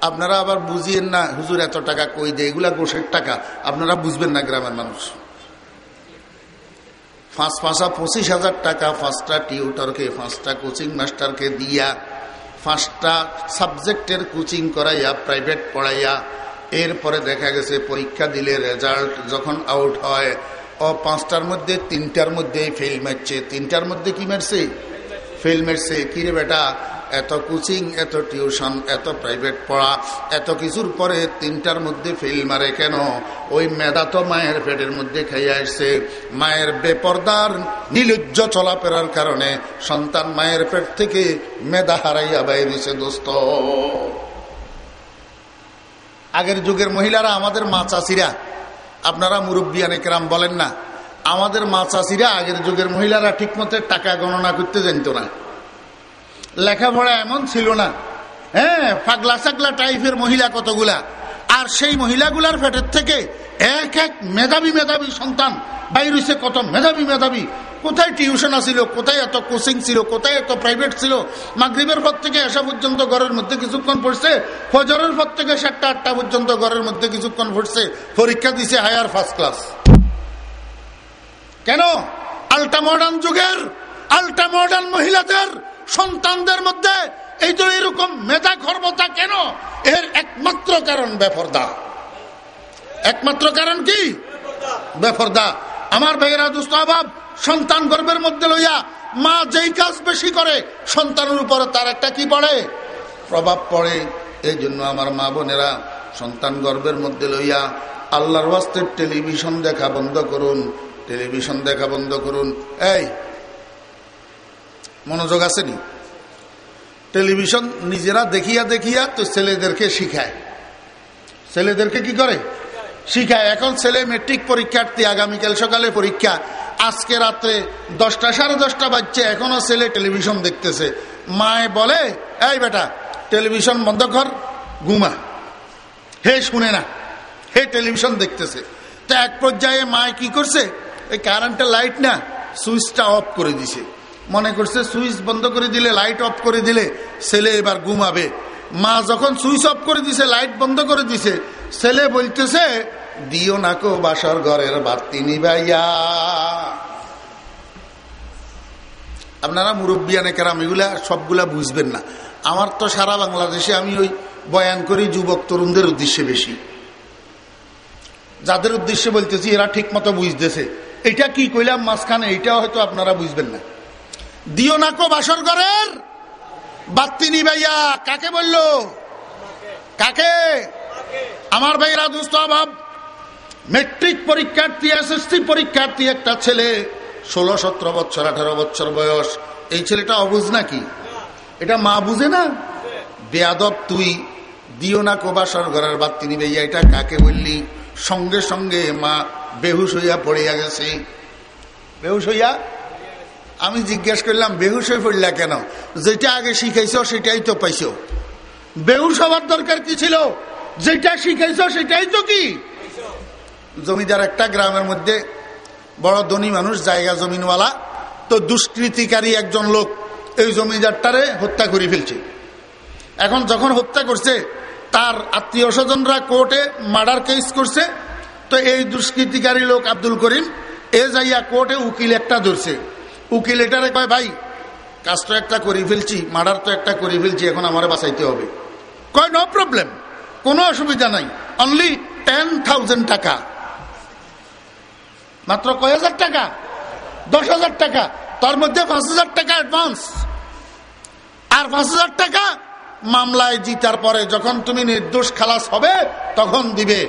আপনারা আবার বুঝিয়েন না, হুজুর, এত টাকা কই দেয়? এগুলা গোষের টাকা। আপনারা বুঝবেন না গ্রামের মানুষ। পাঁচ পাঁচা পঁচিশ হাজার টাকা পাঁচটা টিউটরকে পাঁচটা কোচিং মাস্টারকে দিয়া পাঁচটা সাবজেক্টের কোচিং করাইয়া, প্রাইভেট পড়াইয়া, এরপরে দেখা গেছে পরীক্ষা দিলে রেজাল্ট যখন আউট হয়, ও পাঁচটার মধ্যে তিনটার মধ্যে ফেল মারছে। তিনটার মধ্যে কি মারছে? ফেল মারছে। কিরে বেটা এত কোচিং, এত টিউশন, এত প্রাইভেট পড়া, এত কিছুর পরে তিনটার মধ্যে ফেল মারে কেন? ওই মেধা তো মায়ের পেটের মধ্যে খাইয়া আসছে। মায়ের বেপর্দার, নিলজ্জ চলাফেরার কারণে সন্তান মায়ের পেট থেকে মেধা হারাইয়া বাইরেছে দোস্ত। আগের যুগের মহিলারা আমাদের মা চাষিরা আপনারা মুরব্বী অনেকরাম বলেন না, আমাদের মা চাষিরা আগের যুগের মহিলারা ঠিকমতো টাকা গণনা করতে জানত না। লেখাপড়া এমন ছিল না। হ্যাঁ ফাগলা সাগলা টাইপের মহিলা কতগুলা? আর সেই মহিলাগুলার পেটের থেকে এক এক মেধাবী মেধাবী সন্তান বাইরেছে কত মেধাবী মেধাবী? কোথায় টিউশন আসিল কোথায় এত কোচিং ছিল? কোথায় এত প্রাইভেট ছিল? মাগরীবের পর থেকে আসা পর্যন্ত ঘরের মধ্যে কিছুক্ষণ পড়ছে। ফজরের পর থেকে সাতটা, আটটা পর্যন্ত ঘরের মধ্যে কিছুক্ষণ পড়ছে। পরীক্ষা দিছে হায়ার ফার্স্ট ক্লাস কেন? আল্টা মডার্ন যুগের আল্টা মডার্ন মহিলাদের সন্তানদের মধ্যে এই তো এরকম মেধা খর্বতা কেন? এর একমাত্র কারণ বেফরদা। একমাত্র কারণ কি? বেফরদা। আমার ভাইয়েরা, দুস্থ অভাব সন্তান গর্বের মধ্যে লইয়া মা যেই কাজ বেশি করে, সন্তানের উপরে তার একটা কি পড়ে? প্রভাব পড়ে। এই জন্য আমার মা বোনেরা, সন্তান গর্বের মধ্যে লইয়া আল্লাহর টেলিভিশন দেখা বন্ধ করুন। টেলিভিশন দেখা বন্ধ করুন। এই মনোযোগ আসেনি। টেলিভিশন নিজেরা দেখিয়া দেখিয়া তো ছেলেদেরকে শিখায়। ছেলেদেরকে কি করে? শিখায়। এখন ছেলে মেট্রিক পরীক্ষার্থী, আগামীকাল সকালে পরীক্ষা। আজকে রাত্রে দশটা, সাড়ে দশটা বাজছে, এখনও ছেলে টেলিভিশন দেখতেছে। মায়ে বলে, এই বেটা, টেলিভিশন বন্ধ কর, ঘুমা। হে শুনে না, হে টেলিভিশন দেখতেছে। তো এক পর্যায়ে মায় কি করছে? এই কারেন্টের লাইট না সুইচটা অফ করে দিছে। মনে করছে সুইচ বন্ধ করে দিলে লাইট অফ করে দিলে ছেলে এবার ঘুমাবে। মা যখন সুইচ অফ করে দিছে লাইট বন্ধ করে দিছে, ছেলে বলতেছে, দিও না কো বাসর ঘরের বাতি নিবাইয়া। আপনারা মুরব্বিয়ানে কেরাম, এগুলা সবগুলা বুঝবেন না। আমার তো সারা বাংলাদেশে আমি ওই বয়ান করি, যুবক তরুণদের উদ্দেশ্যে বেশি। যাদের উদ্দেশ্যে বলতেছি, এরা ঠিক মতো বুঝতেছে। এটা কি কইলাম মাঝখানে, এটা হয়তো আপনারা বুঝবেন না। দিও নাকো বাসর ঘরের। বাত্তি নিবাইয়া কাকে বলল? কাকে? আমার ভাইরা দুস্থ অভাব। মেট্রিক পরীক্ষার্থী, এসএসসি পরীক্ষার্থী, একটা ছেলে, ষোলো, সতেরো বছর, আঠারো বছর বয়স। এই ছেলেটা অবুঝ নাকি? এটা মা বুঝে না? বেয়াদব তুই, দিও না কোবাসর ঘরের বাত্তি নিবে এটা কাকে বললি? সঙ্গে সঙ্গে মা বেহুশ হইয়া পড়িয়া গেছে। বেহুশ হইয়া আমি জিজ্ঞেস করলাম, বেহুশ হয়ে পড়লা কেন? যেটা আগে শিখাইছ, সেটাই তো পাইছ। বেহুশ হওয়ার দরকার কি ছিল? যেটা শিখাইছ, সেটাই তো কি? জমিদার একটা গ্রামের মধ্যে বড় ধনী মানুষ, জায়গা জমিনওয়ালা, তো দুষ্কৃতিকারী একজন লোক এই জমিদারটারে হত্যা করে ফেলছে। এখন যখন হত্যা করছে, তার আত্মীয় স্বজনরা কোর্টে মার্ডার কেস করছে, তো এই দুষ্কৃতিকারী লোক আব্দুল করিম, এ যাইয়া কোর্টে উকিল একটা ধরছে। উকিল এটারে কয়, ভাই, কাজ তো একটা করে ফেলছি, মার্ডার তো একটা করে ফেলছি, এখন আমার বাঁচাইতে হবে। কয়, নো প্রবলেম, কোনো অসুবিধা নাই, অনলি টেন থাউজেন্ড টাকা। মাত্র কয় হাজার টাকা? দশ হাজার টাকা, তার মধ্যে পাঁচ হাজার টাকা অ্যাডভান্স আর পাঁচ হাজার টাকা মামলায় জিতার পরে যখন তুমি নির্দোষ খালাস হবে, তখন দিবে।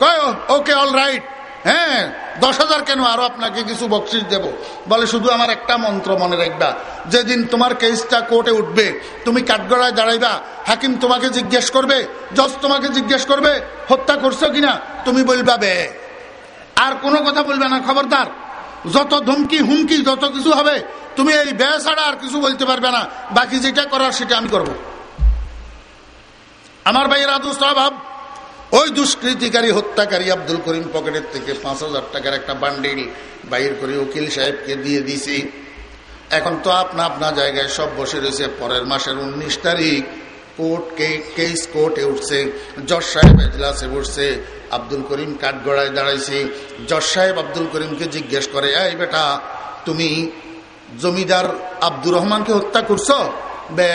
কয় ওকে অল রাইট হ্যাঁ দশ হাজার কেন? আরও আপনাকে কিছু বকশিস দেব। বলে, শুধু আমার একটা মন্ত্র মনে রাখবা। যেদিন তোমার কেসটা কোর্টে উঠবে, তুমি কাঠগড়ায় দাঁড়াইবা। হাকিম তোমাকে জিজ্ঞেস করবে, জজ তোমাকে জিজ্ঞেস করবে, হত্যা করছ কিনা? তুমি বলবা বে আর কোনো কথা বলবে না, খবরদার। যত ধমকি, হুমকি, যত কিছু হবে, তুমি এই বে ছাড়া আর কিছু বলতে পারবে না। বাকি যেটা করার সেটা আমি করব। আমার ভাইয়ের আদু স্বভাব ওই দুষ্কৃতিকারী হত্যাকারী আব্দুল করিম পকেটের থেকে পাঁচ হাজার টাকার একটা বান্ডিল বাইর করে উকিল সাহেবকে দিয়ে দিছি। এখন তো আপনা আপনা জায়গায় সব বসে রয়েছে। পরের মাসের উনিশ তারিখ কোর্ট কেস কোর্টে উঠছে। জজ সাহেব এজলাসে বসছে। আব্দুল করিম কাঠগড়ায় দাঁড়াইছে। জজ সাহেব আব্দুল করিমকে জিজ্ঞেস করে, এই বেটা, তুমি জমিদার আব্দুর রহমানকে হত্যা করছ? বে।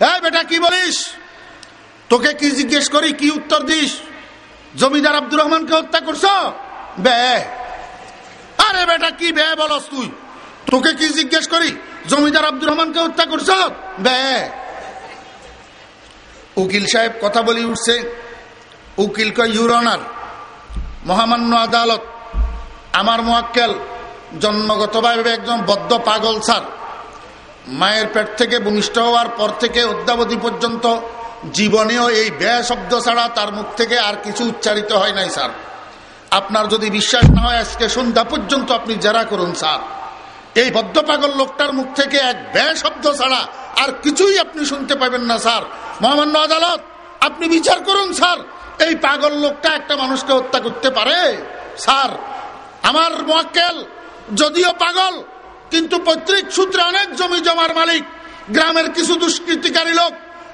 এই বেটা, কি বলিস? তোকে কি জিজ্ঞেস করি? কি উত্তর দিস? জমিদার আব্দুর রহমানকে হত্যা করছ? বে। আরে বেটা, কি বে বলস তুই? তোকে কি জিজ্ঞেস করি? জমিদার আব্দুর রহমানকে হত্যা করছ? বে। উকিল সাহেব কথা বলি উঠছে। উকিল কয় ইউরনার মহামান্য আদালত, আমার মোয়াক্কেল জন্মগতভাবে একজন বদ্ধ পাগল স্যার। মায়ের পেট থেকে ভূমিষ্ঠ হওয়ার পর থেকে অদ্যাবধি পর্যন্ত জীবনেও এই ব্যয় শব্দ ছাড়া তার মুখ থেকে আর কিছু উচ্চারিত হয় নাই, স্যার। আপনার যদি বিশ্বাস না হয়, আজকে সন্ধ্যা পর্যন্ত আপনি জেরা করুন, স্যার। এই বদ্ধ পাগল লোকটার মুখ থেকে এক ব্যয় শব্দ ছাড়া আর কিছুই আপনি শুনতে পাবেন না, স্যার। মহামান্য আদালত, আপনি বিচার করুন, স্যার। এই পাগল লোকটা একটা মানুষকে হত্যা করতে পারে? স্যার, আমার মোয়াক্কেল যদিও পাগল, কিন্তু পৈতৃক সূত্রে অনেক জমি জমার মালিক, গ্রামের কিছু দুষ্কৃতিকারী লোক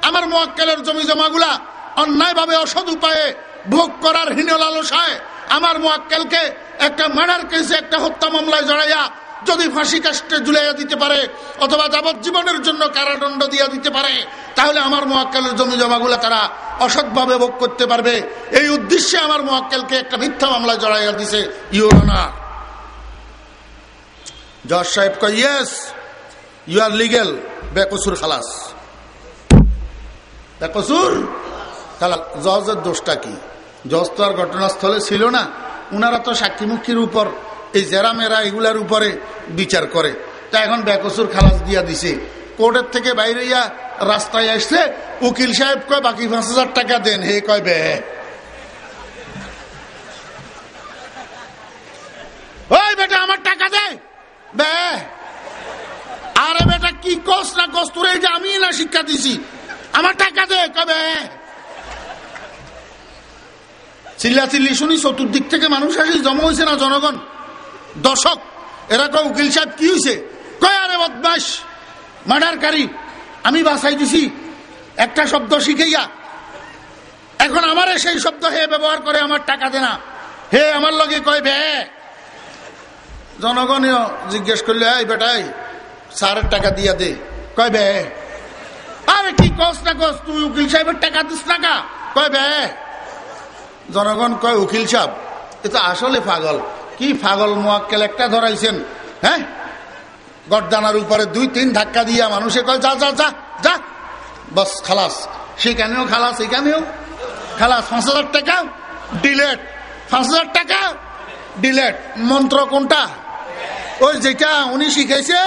আমার মোয়াক্কেলের জমি জমাগুলা অন্যায়ভাবে অসৎ উপায়ে ভোগ করার হীন লালসায় আমার মোয়াক্কেলকে একটা মার্ডার কেসে একটা হত্যা মামলায় জড়াইয়া যদি ফাঁসি কাস্টে ঝুলাইয়া দিতে পারে, অথবা যাবজ্জীবনের জন্য কারাদণ্ড দিয়া দিতে পারে, তাহলে আমার মোয়াক্কেলের জমি জমাগুলা তারা অসৎভাবে ভোগ করতে পারবে। এই উদ্দেশ্যে আমার মোয়াক্কেলকে একটা মিথ্যা মামলায় জড়াইয়া দিছে ইউরোনা জজ সাহেব কয় ইয়েস ইউ আর লিগেল বেকসুর খালাস। বেকসুর খালাস জজের দোষটা কি? জজ তো আর ঘটনাস্থলে ছিল না। উনারা তো সাক্ষীমুখীর উপর, এই জেরা মেরা এগুলার উপরে বিচার করে। তা এখন বেকসুর খালাস দিয়া দিছে। কোর্টের থেকে বাইরে ইয়া রাস্তায় আসছে, উকিল সাহেব কয়, বাকি পাঁচ হাজার টাকা দেন। হে কয়, বে। ওই বেটা, আমার টাকা দে। আরে বেটা, কি কস না কস? তোর এই যে আমি না শিক্ষা দিছি। আমার টাকা দে, কবে? চিল্লা চিল্লি শুনি, চতুর্দিক থেকে মানুষ আসি জমা হয়েছে না জনগণ? দর্শক, এরা কয় উকিল সাহেব, কি হয়েছে? কয়, আরে বদমাস, মার্ডারকারী, আমি বাসাই দিছি, একটা শব্দ শিখাইয়া। এখন আমারে সেই শব্দ হে ব্যবহার করে, আমার টাকা দেনা হে, আমার লগে কয়, বে। জনগণীয় জিজ্ঞেস করলে, এই বেটাই সারের টাকা দিয়া দে। কয়, বে। আরে কি কস না কস, তুই উকিল সাহেবের টাকা দিস টাকা কয় বে, জনগণ কয়, উকিল সাহেব, এ তো আসলে পাগল। কি পাগল মোয়াক্কেল একটা ধরাইছেন হ্যাঁ? গরদানার উপরে দুই তিন ধাক্কা দিয়া মানুষে কয়, যা যা যা যা। বস, খালাস। সেখানেও খালাস এখানেও খালাস। পাঁচ হাজার টাকা, ডিলেট। পাঁচ হাজার টাকা, ডিলেট। মন্ত্র কোনটা? ওই যেটা উনি শিখেছে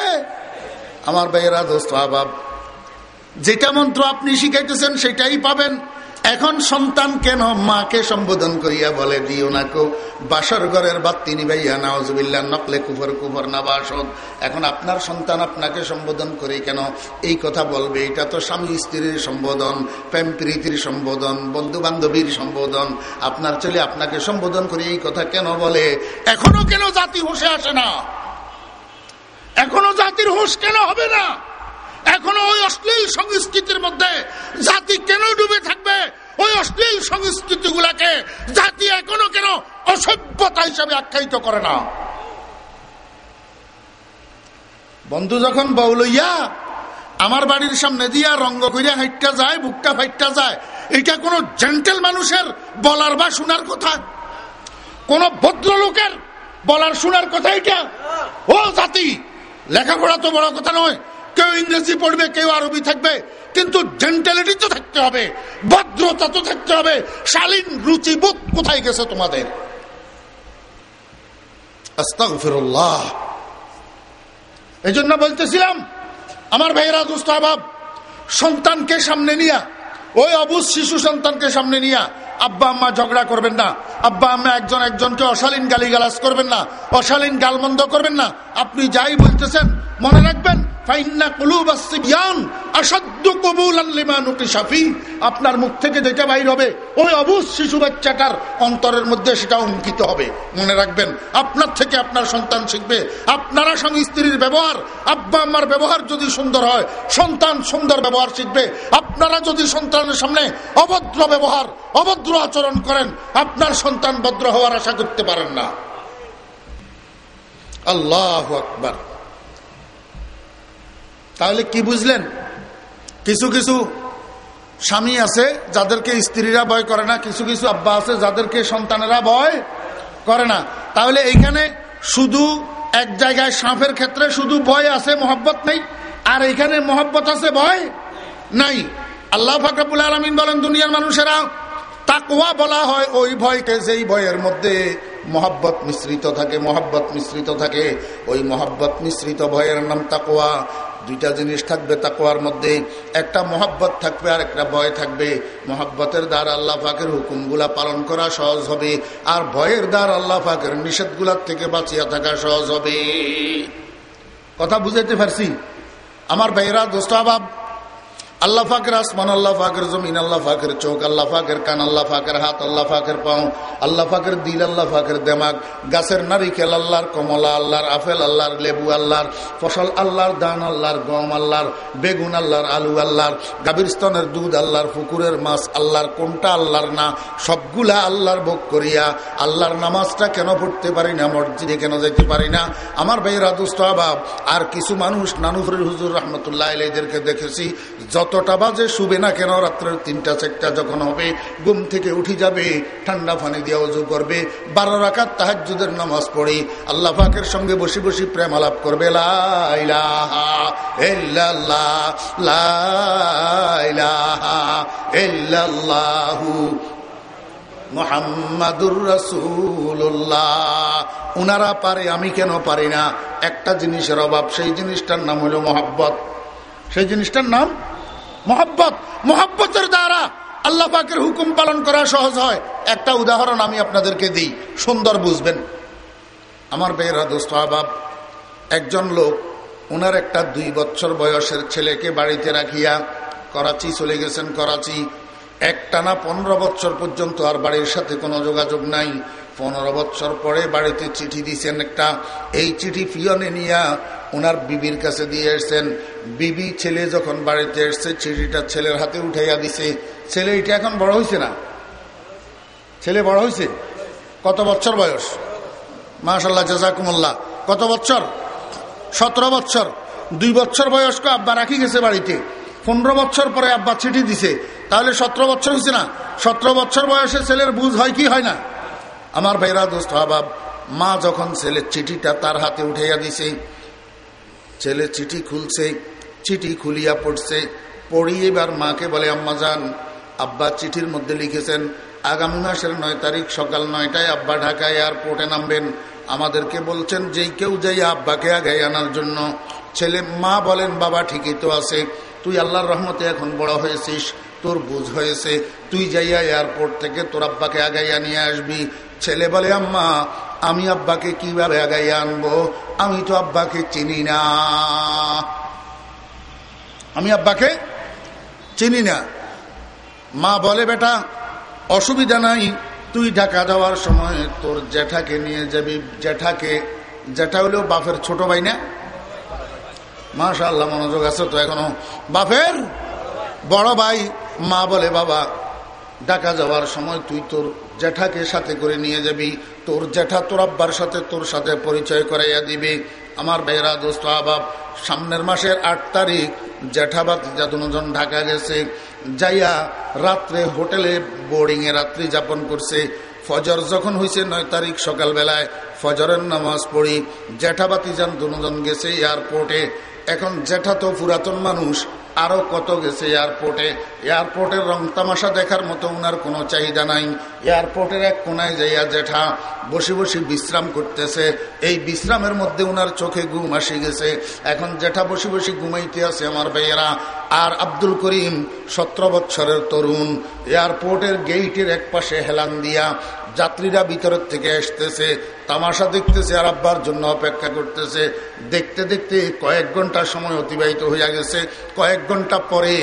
আমার ভাইয়েরা, দোস্ত যেটা মন্ত্র আপনি শিখাইতেছেন, সেটাই পাবেন। এখন সন্তান কেন মাকে সম্বোধন করিয়া বলে, দিও না কো, বাসর ঘরের বাত্তি নিবাইয়া নাওজবিল্লা নকলে কুফর কুফর না বাসদ এখন আপনার সন্তান আপনাকে সম্বোধন করে কেন এই কথা বলবে? এটা তো স্বামী স্ত্রীর সম্বোধন, প্রেম প্রীতির সম্বোধন বন্ধু বান্ধবীর সম্বোধন। আপনার ছেলে আপনাকে সম্বোধন করে এই কথা কেন বলে? এখনও কেন জাতি হুঁশে আসে না? এখনও জাতির হুঁশ কেন হবে না? এখনও ওই অশ্লীল সংস্কৃতির মধ্যে জাতি কেন ডুবে থাকবে? ওই অশ্লীল সংস্কৃতি গুলাকে জাতি এখনও কেন অসভ্যতা হিসাবে আখ্যায়িত করে না? বন্ধু যখন বউলইয়া আমার বাড়ির সামনে দিয়া রঙ্গ করিয়া হাইটটা যায়, বুকটা ফাইটটা যায় এটা কোনো জেন্টেল মানুষের বলার বা শোনার কথা? কোন ভদ্রলোকের বলার শোনার কথা এটা ও জাতি, লেখাপড়া তো বড় কথা নয় কেউ ইংরেজি পড়বে, কেউ আরবি থাকবে, কিন্তু জেন্টালিটি তো থাকতে হবে, ভদ্রতা তো থাকতে হবে। শালীন রুচিবোধ কোথায় গেছে তোমাদের? এই জন্য বলতেছিলাম, আমার ভাইয়েরা দুস্ত অভাব সন্তানকে সামনে নিয়া, ওই অবুজ শিশু সন্তানকে সামনে নিয়া, আব্বা আম্মা ঝগড়া করবেন না, আব্বা আম্মা একজন একজনকে অশালীন গালি গালাজ করবেন না, অশালীন গালমন্দ করবেন না, আপনি যাই বলতেছেন, মনে রাখবেন আপনার মুখ থেকে যেটা বাইর হবে, ওই অবুজ শিশু বাচ্চাটার অন্তরের মধ্যে সেটা অঙ্কিত হবে। মনে রাখবেন, আপনার থেকে আপনার সন্তান শিখবে। আপনারা স্বামী স্ত্রীর ব্যবহার, আব্বা আম্মার ব্যবহার যদি সুন্দর হয়, সন্তান সুন্দর ব্যবহার শিখবে। আপনারা যদি সন্তানের সামনে অভদ্র ব্যবহার, অভদ্র আচরণ করেন, আপনার সন্তান ভদ্র হওয়ার আশা করতে পারেন না। আল্লাহ আকবার। তাহলে কি বুঝলেন? কিছু কিছু স্বামী আছে যাদেরকে স্ত্রীরা ভয় করে না, কিছু কিছু আব্বা আছে যাদেরকে সন্তানেরা ভয় করে না। তাহলে এইখানে শুধু এক জায়গায় সাপের ক্ষেত্রে শুধু ভয় আছে, মোহব্বত নেই, আর এখানে মোহব্বত আছে, ভয় নাই। আল্লাহ ফাকরাবুল আলমিন বলেন, দুনিয়ার মানুষেরা তাকুয়া বলা হয়, ওই ভয়কে যেই ভয়ের মধ্যে মহাব্বত মিশ্রিত থাকে, মহাব্বত মিশ্রিত থাকে। ওই মহাব্বত মিশ্রিত ভয়ের নাম তাকুয়া দুইটা জিনিস থাকবে তাকোয়ার মধ্যে। একটা মহাব্বত থাকবে আর একটা ভয় থাকবে। মহাব্বতের দ্বার আল্লাহ ফাঁকের হুকুমগুলা পালন করা সহজ হবে, আর ভয়ের দ্বার আল্লাহ ফাঁকের নিষেধগুলার থেকে বাঁচিয়া থাকা সহজ হবে। কথা বুঝাইতে পারছি? আমার ভাইয়েরা, দোস্ত, আবাব আল্লাহ ফাকের আসমান, আল্লাহ ফাকের জমিন, আল্লাহ ফাকের চোখ, আল্লাহ ফাকের কান, আল্লাহ ফাকের হাত, আল্লাহ ফাকের পাও, আল্লাহ ফাকের দিল, আল্লাহ ফাকের দেমাগ, গাছের নারিকেল, আল্লাহর কমলা, আল্লাহর আপেল, আল্লাহর লেবু, আল্লাহর ফসল, আল্লাহর দান আল্লাহর গম, আল্লাহর বেগুন, আল্লাহর আলু, আল্লাহর গাভীর স্তনের দুধ, আল্লাহর পুকুরের মাছ, আল্লাহর কোনটা আল্লাহর না, সবগুলা আল্লাহর ভোগ করিয়া আল্লাহর নামাজটা কেন পড়তে পারি না, মসজিদে কেন যেতে পারি না? আমার ভাইয়েরা, দুষ্ট অভাব আর কিছু মানুষ, নানুফরুল হুজুর রহমতুল্লাহ এদেরকে দেখেছি, যত যতটা বাজে, শুবে না কেন? রাত্রের তিনটা, চারটা যখন হবে, ঘুম থেকে উঠি যাবে, ঠান্ডা পানি দিয়ে অজু করবে, বারো রাখার তাহাজুদের নামাজ পড়ে, আল্লাহ পাকের সঙ্গে বসে বসে প্রেম আলাপ করবে উনারা পারে, আমি কেন পারি না? একটা জিনিসের অভাব, সেই জিনিসটার নাম হলো মোহাব্বত। সেই জিনিসটার নাম মহাব্বত, মহাব্বতের দ্বারা আল্লাহ পাকের হুকুম পালন করা সহজ হয়। একটা উদাহরণ আমি আপনাদেরকে দিই, সুন্দর বুঝবেন। আমার বেয়েরা দোস্ত আবাব একজন লোক ওনার একটা দুই বছর বয়সের ছেলেকে বাড়িতে রাখিয়া করাচি চলে গেছেন করাচি। একটানা পনেরো বছর পর্যন্ত আর বাড়ির সাথে কোনো যোগাযোগ নাই। পনেরো বছর পরে বাড়িতে চিঠি দিয়েছেন একটা, এই চিঠি ফিয়নে নিয়া ওনার বিবির কাছে দিয়ে এসছেন বিবি ছেলে যখন বাড়িতে এসছে, চিঠিটা ছেলের হাতে উঠাইয়া দিছে। ছেলে এটা এখন বড় হয়েছে না? ছেলে বড় হয়েছে কত বছর বয়স? মাশাল্লাহ জাজাকুমল্লাহ। কত বছর? সতেরো বছর। দুই বছর বয়স্ক আব্বা রাখি গেছে বাড়িতে। পনেরো বছর পরে আব্বা চিঠি দিছে। তাহলে সতেরো বছর হয়েছে না? সতেরো বছর বয়সে ছেলের বুঝ হয় কি হয় না? আমার ভাইরা দোস্ত, হাবাব, মা যখন ছেলের চিঠিটা তার হাতে উঠাইয়া দিছে, ছেলে চিঠি খুলছে, চিঠি খুলিয়া পড়ছে পড়িয়ে এবার মাকে বলে, আম্মা যান। আব্বা চিঠির মধ্যে লিখেছেন, আগামী মাসের নয় তারিখ সকাল নয়টায় আব্বা ঢাকায় এয়ারপোর্টে নামবেন। আমাদেরকে বলছেন যেই কেউ যাই আব্বাকে আগাই আনার জন্য। ছেলে, মা বলেন, বাবা ঠিকই তো আছে। তুই আল্লাহর রহমতে এখন বড় হয়েছিস। তোর বুঝ হয়েছে। তুই যাইয়া এয়ারপোর্ট থেকে তোর আব্বাকে আগাইয়া নিয়ে আসবি। ছেলে বলে, আম্মা, আমি আব্বাকে কীভাবে আগাইয়া আনব? আমি তো আব্বাকে চিনি না। আমি আব্বাকে চিনি না। মা বলে, বেটা, অসুবিধা নাই, তুই ঢাকা যাওয়ার সময় তোর জ্যাঠাকে নিয়ে যাবি। জ্যাঠাকে, জ্যাঠা হলেও বাপের ছোট ভাই না? মাশা আল্লাহ মনোযোগ আছে তো এখনও। বাপের বড় ভাই মা বলে, বাবা, ঢাকা যাওয়ার সময় তুই তোর জ্যাঠাকে সাথে করে নিয়ে যাবি। তোর জ্যাঠা তোর আব্বার সাথে তোর সাথে পরিচয় করাইয়া দিবি। আমার বেহরা দোস্ত আবাব, সামনের মাসের আট তারিখ জ্যাঠাবাদ দুজন ঢাকা গেছে। যাইয়া রাত্রে হোটেলে বোর্ডিংয়ে রাত্রি যাপন করছে। ফজর যখন হয়েছে নয় তারিখ সকালবেলায় ফজরের নামাজ পড়ি। জ্যাঠাবাতি যান দুজন গেছে এয়ারপোর্টে এখন জ্যাঠা তো পুরাতন মানুষ আরও কত গেছে এয়ারপোর্টে? এয়ারপোর্টের রং তামাশা দেখার মতো ওনার কোনো চাহিদা নাই। এয়ারপোর্টের এক কোনায় যাইয়া জেঠা বসে বসে বিশ্রাম করতেছে। এই বিশ্রামের মধ্যে ওনার চোখে ঘুম আসি গেছে। এখন জেঠা বসে বসে ঘুমাইতে আছে আমার ভাইয়েরা। আর আব্দুল করিম, সতেরো বৎসরের তরুণ, এয়ারপোর্টের গেইটের এক পাশে হেলান দিয়া যাত্রীরা ভিতরের থেকে আসতেছে তামাশা দেখতেছে, আর আব্বার জন্য অপেক্ষা করতেছে। দেখতে দেখতে কয়েক ঘণ্টা সময় অতিবাহিত হইয়া গেছে। কয়েক ঘণ্টা পরে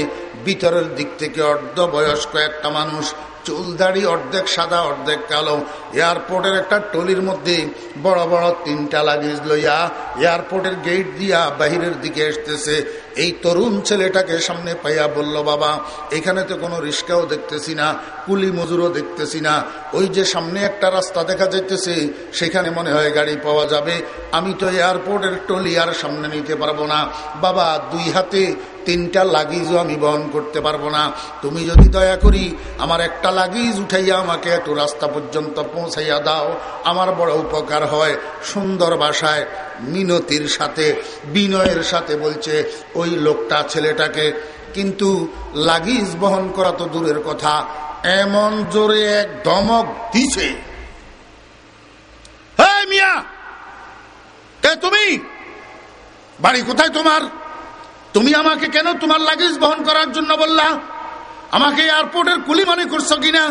ভিতরের দিক থেকে অর্ধবয়স্ক একটা মানুষ চুল দাড়ি অর্ধেক, সাদা অর্ধেক, কালো। এয়ারপোর্টের একটা টলির মধ্যে বড় বড় তিনটা লাগেজ লইয়া এয়ারপোর্টের গেট দিয়া বাহিরের দিকে আসতেছে। এই তরুণ ছেলেটাকে সামনে পাইয়া বলল, বাবা, এখানে তো কোনো রিস্কাও দেখতেছি না, কুলি মজুরও দেখতেছি না। ওই যে সামনে একটা রাস্তা দেখা যাইতেছে, সেখানে মনে হয় গাড়ি পাওয়া যাবে। আমি তো এয়ারপোর্টের টলি আর সামনে নিতে পারব না। বাবা, দুই হাতে তিনটা লাগিজও আমি বহন করতে পারব না। তুমি যদি দয়া করি আমার একটা লাগিজ উঠাইয়া আমাকে একটু রাস্তা পর্যন্ত পৌঁছাইয়া দাও, আমার বড় উপকার হয়। সুন্দর বাসায় মিনতির সাথে, বিনয়ের সাথে বলছে, ওই লোকটা ছেলেটাকে, কিন্তু লাগিজ বহন করা তো দূরের কথা, এমন জোরে এক দমক দিছে। মিয়া তুমি? বাড়ি কোথায় তোমার? তুমি আমাকে কেন তোমার লাগেজ বহন করার জন্য বললা? আমাকে এয়ারপোর্টের কুলি মনে করছ কিনা?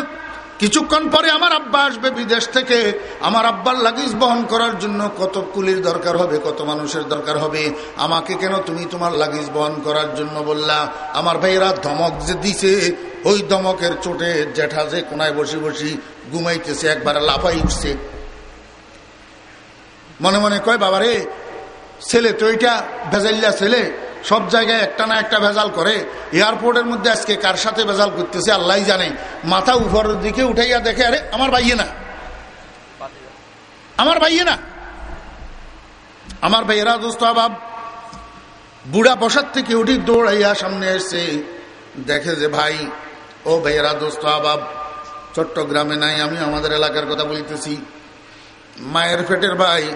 কিছুক্ষণ পরে আমার আব্বা আসবে বিদেশ থেকে। আমার আব্বার লাগেজ বহন করার জন্য কত কুলির দরকার হবে, কত মানুষের দরকার হবে? আমাকে কেন তুমি তোমার লাগেজ বহন করার জন্য বললা? আমার ভাইয়েরা ধমক যে দিছে, ওই ধমকের চোটে জ্যাঠা যে কোনায় বসে বসি ঘুমাইতেছে, একবার লাফাই উঠছে। মনে মনে কয়, বাবারে, ছেলে তো এটা ভেজাইল্লা ছেলে। সব জায়গায় একটা না একটা ভেজাল করে। এয়ারপোর্টের মধ্যে আজকে কার সাথে ভেজাল করতেছে আল্লাহ জানে। মাথা উপরের দিকে উঠাইয়া দেখে, আরে, আমার ভাইয়ে না। আমার ভাইয়ে না। আমার ভাইয়েরা দোস্ত আবাব বুড়া বসার থেকে উঠি দৌড়াইয়া সামনে এসছে দেখে যে, ভাই, ও ভাইয়েরা দোস্ত আবাব চট্টগ্রামে নাই, আমি আমাদের এলাকার কথা বলিতেছি। মায়ের পেটের ভাই,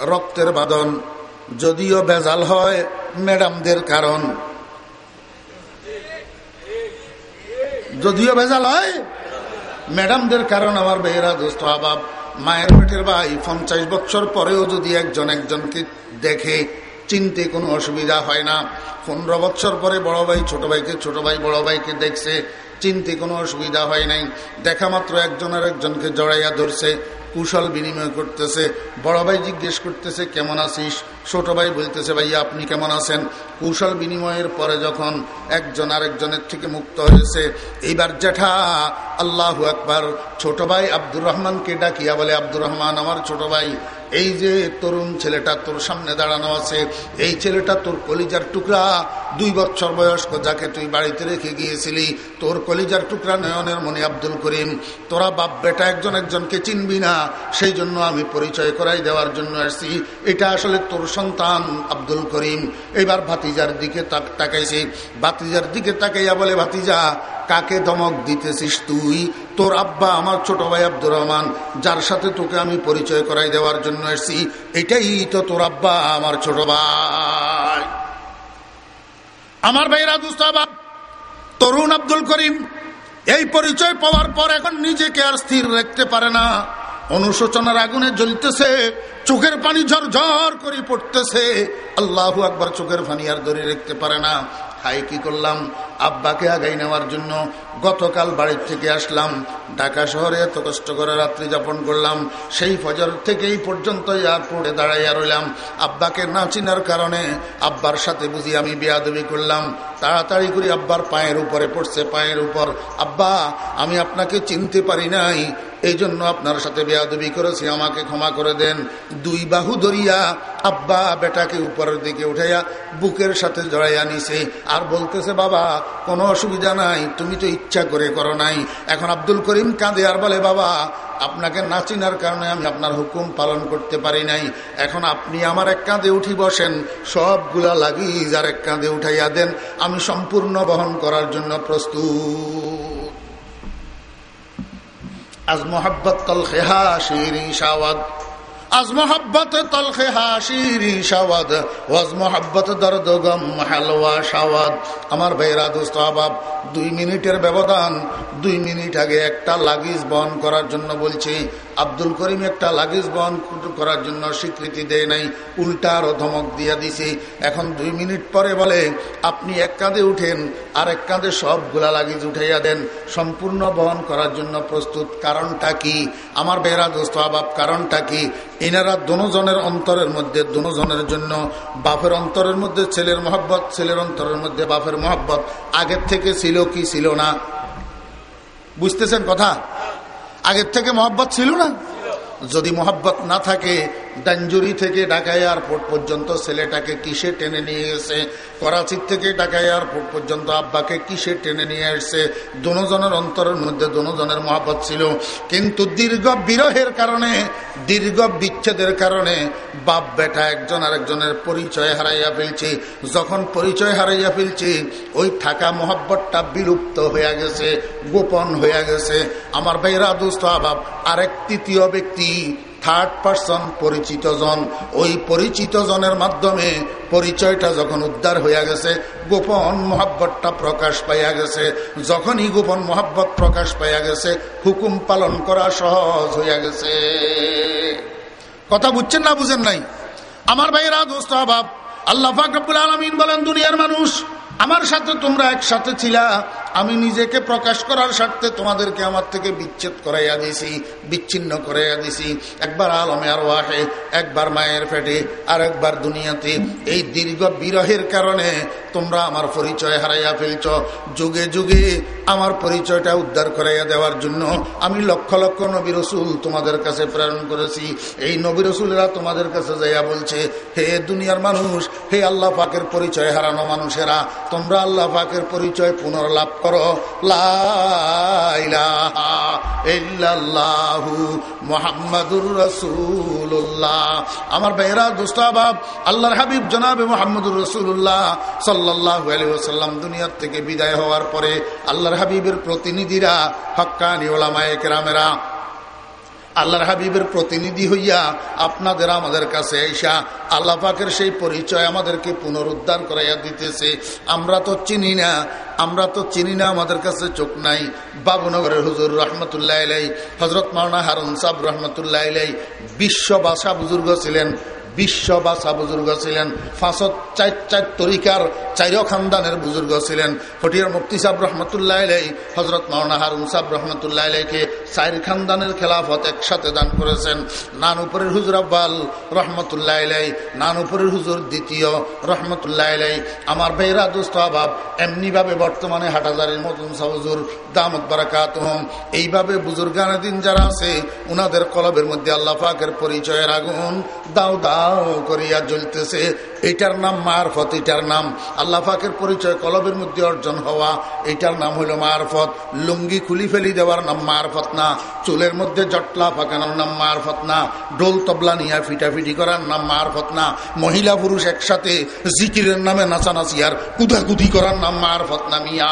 রক্তের বাদন যদিও বেজাল হয় ম্যাডামদের কারণ। যদিও ভেজাল হয় ম্যাডামদের কারণ, আমার বেয়েরা দোস্ত, আবাব, মায়ের পেটের ভাই, পঞ্চাশ বছর পরেও যদি একজন একজনকে দেখে চিনতে কোনো অসুবিধা হয় না, পনেরো বছর পরে বড় ভাই, ছোট ভাইকে, ছোট ভাই, বড় ভাইকে দেখছে, চিনতে কোনো অসুবিধা হয় নাই, দেখা মাত্র একজন আর একজনকে জড়াইয়া ধরছে কুশল বিনিময় করতেছে। বড় ভাই জিজ্ঞেস করতেছে, কেমন আছিস? ছোট ভাই বলতেছে, ভাইয়া, আপনি কেমন আছেন? কুশল বিনিময়ের পরে যখন একজন আরেকজনের থেকে মুক্ত হয়েছে, এইবার জ্যাঠা, আল্লাহ একবার ছোট ভাই আব্দুর রহমানকে ডাকিয়া বলে, আব্দুর রহমান, আমার ছোট ভাই। এই যে তরুণ ছেলেটা তোর সামনে দাঁড়ানো আছে, এই ছেলেটা তোর কলিজার টুকরা, দুই বছর বয়স্ক যাকে তুই বাড়িতে রেখে গিয়েছিলি, তোর কলিজার টুকরা নয়নের মনে আব্দুল করিম। তোরা বাপ বেটা একজন একজনকে চিনবি না, সেই জন্য আমি পরিচয় করাই দেওয়ার জন্য আসছি। এটা আসলে তোর সন্তান আব্দুল করিম। এবার ভাতিজার দিকে তাকাইছি। ভাতিজার দিকে তাকাইয়া বলে, ভাতিজা, কাকে দমক দিতেছিস তুই? তোর আব্বা আমার ছোট ভাই আব্দুর রহমান, যার সাথে তোকে আমি পরিচয় করাই দেওয়ার জন্য এসছি, এটাই তো তোর আব্বা আমার ছোট ভাই। আমার ভাইরা দুস্তাবাব তরুণ আব্দুল করিম, এই পরিচয় পাওয়ার পর এখন নিজেকে আর স্থির রাখতে পারে না। অনুশোচনার আগুনে জ্বলতেছে, চোখের পানি ঝরঝর করে পড়তেছে। আল্লাহ আকবার চোখের পানি আর ধরে রাখতে পারে না। হাই কি করলাম? আব্বাকে আগাই নেওয়ার জন্য গতকাল বাড়ির থেকে আসলাম। ঢাকা শহরে এত কষ্ট করে রাত্রি যাপন করলাম। সেই ফজর থেকেই পর্যন্ত এয়ারপোর্টে দাঁড়াইয়া রইলাম। আব্বাকে না চিনার কারণে আব্বার সাথে বুঝি আমি বেয়াদবি করলাম। তাড়াতাড়ি করে আব্বার পায়ের উপরে পড়ছে, পায়ের উপর। আব্বা, আমি আপনাকে চিনতে পারি নাই। এই জন্য আপনার সাথে বেয়াদবি করেছি, আমাকে ক্ষমা করে দেন। দুই বাহু ধরিয়া আব্বা বেটাকে উপরের দিকে উঠাইয়া বুকের সাথে জড়াইয়া নিছে। আর বলতেছে, বাবা, কোনো অসুবিধা নাই, তুমি তো ইচ্ছা করে করো নাই। এখন আব্দুল করিম কাঁদে আর বলে, বাবা, আপনাকে না চিনার কারণে আমি আপনার হুকুম পালন করতে পারি নাই। এখন আপনি আমার এক কাঁধে উঠি বসেন, সবগুলা লাগিজ আর এক কাঁধে উঠাইয়া দেন। আমি সম্পূর্ণ বহন করার জন্য প্রস্তুত। আজ মোহাব্বত কল খেহা আজ মোহাব্বত তলখে হাসিরি সাওয়াদ ওয়াজ মোহাব্বত দর্দ গম হালওয়া সাওয়াদ। আমার ভাইরা, দোস্ত, আবাব, দুই মিনিটের ব্যবধান, দুই মিনিট আগে একটা লাগিজ বহন করার জন্য বলছি, আব্দুল করিম একটা লাগেজ বহন করার জন্য স্বীকৃতি দেয় নাই, উল্টা আরও ধমক দিয়া দিছে। এখন দুই মিনিট পরে বলে, আপনি এক কাঁধে উঠেন, আর এক কাঁধে সবগুলা লাগেজ উঠাইয়া দেন। সম্পূর্ণ বহন করার জন্য প্রস্তুত। কারণটা কি? আমার বেহরা দোস্ত, আবাব, কারণটা কি? এনারা দুজনের অন্তরের মধ্যে, দুজনের জন্য বাপের অন্তরের মধ্যে ছেলের মহব্বত, ছেলের অন্তরের মধ্যে বাপের মহব্বত। আগের থেকে ছিল কি ছিল না? বুঝতেছেন কথা? আগের থেকে মহব্বত ছিল না? যদি মহব্বত না থাকে ডাঞ্জুরি থেকে ঢাকা এয়ারপোর্ট পর্যন্ত ছেলেটাকে কিসে টেনে নিয়ে গেছে? করাচির থেকে ঢাকা এয়ারপোর্ট পর্যন্ত আব্বাকে কিসে টেনে নিয়ে আসছে? দুজনের অন্তরের মধ্যে দুজনের মহাব্বত ছিল। কিন্তু দীর্ঘ বিরহের কারণে, দীর্ঘ বিচ্ছেদের কারণে বাপ বেটা একজন আরেকজনের পরিচয় হারাইয়া ফেলছে। যখন পরিচয় হারাইয়া ফেলছে, ওই থাকা মহব্বতটা বিলুপ্ত হয়ে গেছে, গোপন হয়ে গেছে। আমার ভাইরা দুস্থ আবাব, আরেক তৃতীয় ব্যক্তি থার্ড পার্সন পরিচিত জন। ওই পরিচিত জনের মাধ্যমে পরিচয়টা যখন উদ্ধার হইয়া গেছে, গোপন মহাব্বতটা প্রকাশ পাইয়া গেছে। যখনই গোপন মহাব্বত প্রকাশ পাইয়া গেছে, হুকুম পালন করা সহজ হইয়া গেছে। কথা বুঝছেন না বুঝেন নাই? আমার ভাইয়েরা, দোস্ত অভাব আল্লাহ ফাকরুল আলমিন বলেন, দুনিয়ার মানুষ, আমার সাথে তোমরা একসাথে ছিলা। আমি নিজেকে প্রকাশ করার স্বার্থে তোমাদেরকে আমার থেকে বিচ্ছেদ করাইয়া দিছি বিচ্ছিন্ন করাইয়া দিছি একবার আলমে আর ওয়াহে একবার মায়ের পেটে আর একবার দুনিয়াতে। এই দীর্ঘ বিরহের কারণে তোমরা আমার পরিচয় হারাইয়া ফেলছ। যুগে যুগে আমার পরিচয়টা উদ্ধার করাইয়া দেওয়ার জন্য আমি লক্ষ লক্ষ নবী রসুল তোমাদের কাছে প্রেরণ করেছি। এই নবী রসুলেরা তোমাদের কাছে যাইয়া বলছে, হে দুনিয়ার মানুষ, হে আল্লাহ পাকের পরিচয় হারানো মানুষেরা, তোমরা আল্লাহ পাকের পরিচয় পুনর্লাভ করো মোহাম্মদুর রসুল্লাহ আমার বেহরা দুস্তাবাব আল্লাহর হাবিব জনাবে মোহাম্মদুর রসুল্লাহ সাল্লাহ আলী ওসাল্লাম দুনিয়ার থেকে বিদায় হওয়ার পরে আল্লাহর হাবিবের প্রতিনিধিরা, হক্কানি ওলামায় কেরামেরা আল্লাহর হাবিবের প্রতিনিধি হইয়া আপনাদের আমাদের কাছে আইসা আল্লাহ পাকের সেই পরিচয় আমাদেরকে পুনরুদ্ধার করাইয়া দিতেছে। আমরা তো চিনি না, আমরা তো চিনি না, আমাদের কাছে চোখ নাই। বাবুনগরের হুজুর রহমতুল্লাহ আলাই হজরত মাওনা হারুন সাহ রহমতুল্লাহ বিশ্ববাসা বিশ্ব বুজুর্গ ছিলেন। বিশ্ব বাসা বুজুর্গ ছিলেন, ফাঁসত চার চার তরিকার চাইর খানদানের বুজুর্গ ছিলেন। ফটিয়ার মুফতি সাহ রহমতুল্লাহ আলাই হজরত মাওনা হারুন সাহ রহমতুল্লাহ আলাইকে চাইর খানদানের খেলাফত একসাথে দান করেছেন। নানুপুরের হুজুর আব্বাল রহমতুল্লাহ আলাই নানুপুরের হুজুর দ্বিতীয় রহমতুল্লাহ আলাই আমার বেহরা দুস্থ অভাব এমনিভাবে বর্তমানে হাটাজারের মতন সাহুজুর দামত বারাকাত এইভাবে বুজুর্গানের দিন যারা আছে, উনাদের কলবের মধ্যে আল্লাহ পাকের পরিচয়ের আগুন দাও দাও করিয়া জ্বলতেছে। এটার নাম মারফত, এটার নাম আল্লাহ পাকের পরিচয় কলবের মধ্যে অর্জন হওয়া। এটার নাম হইল মারফত। লুঙ্গি খুলি ফেলি দেওয়ার নাম মারফত না। চুলের মধ্যে জটলা ফাঁকানোর নাম মারফত না। ডোল তবলা নিয়া ফিটাফিটি করার নাম মারফত না। মহিলা পুরুষ একসাথে জিকিরের নামে নাচানাচি আর কুদাকুদি করার নাম মারফত না মিয়া।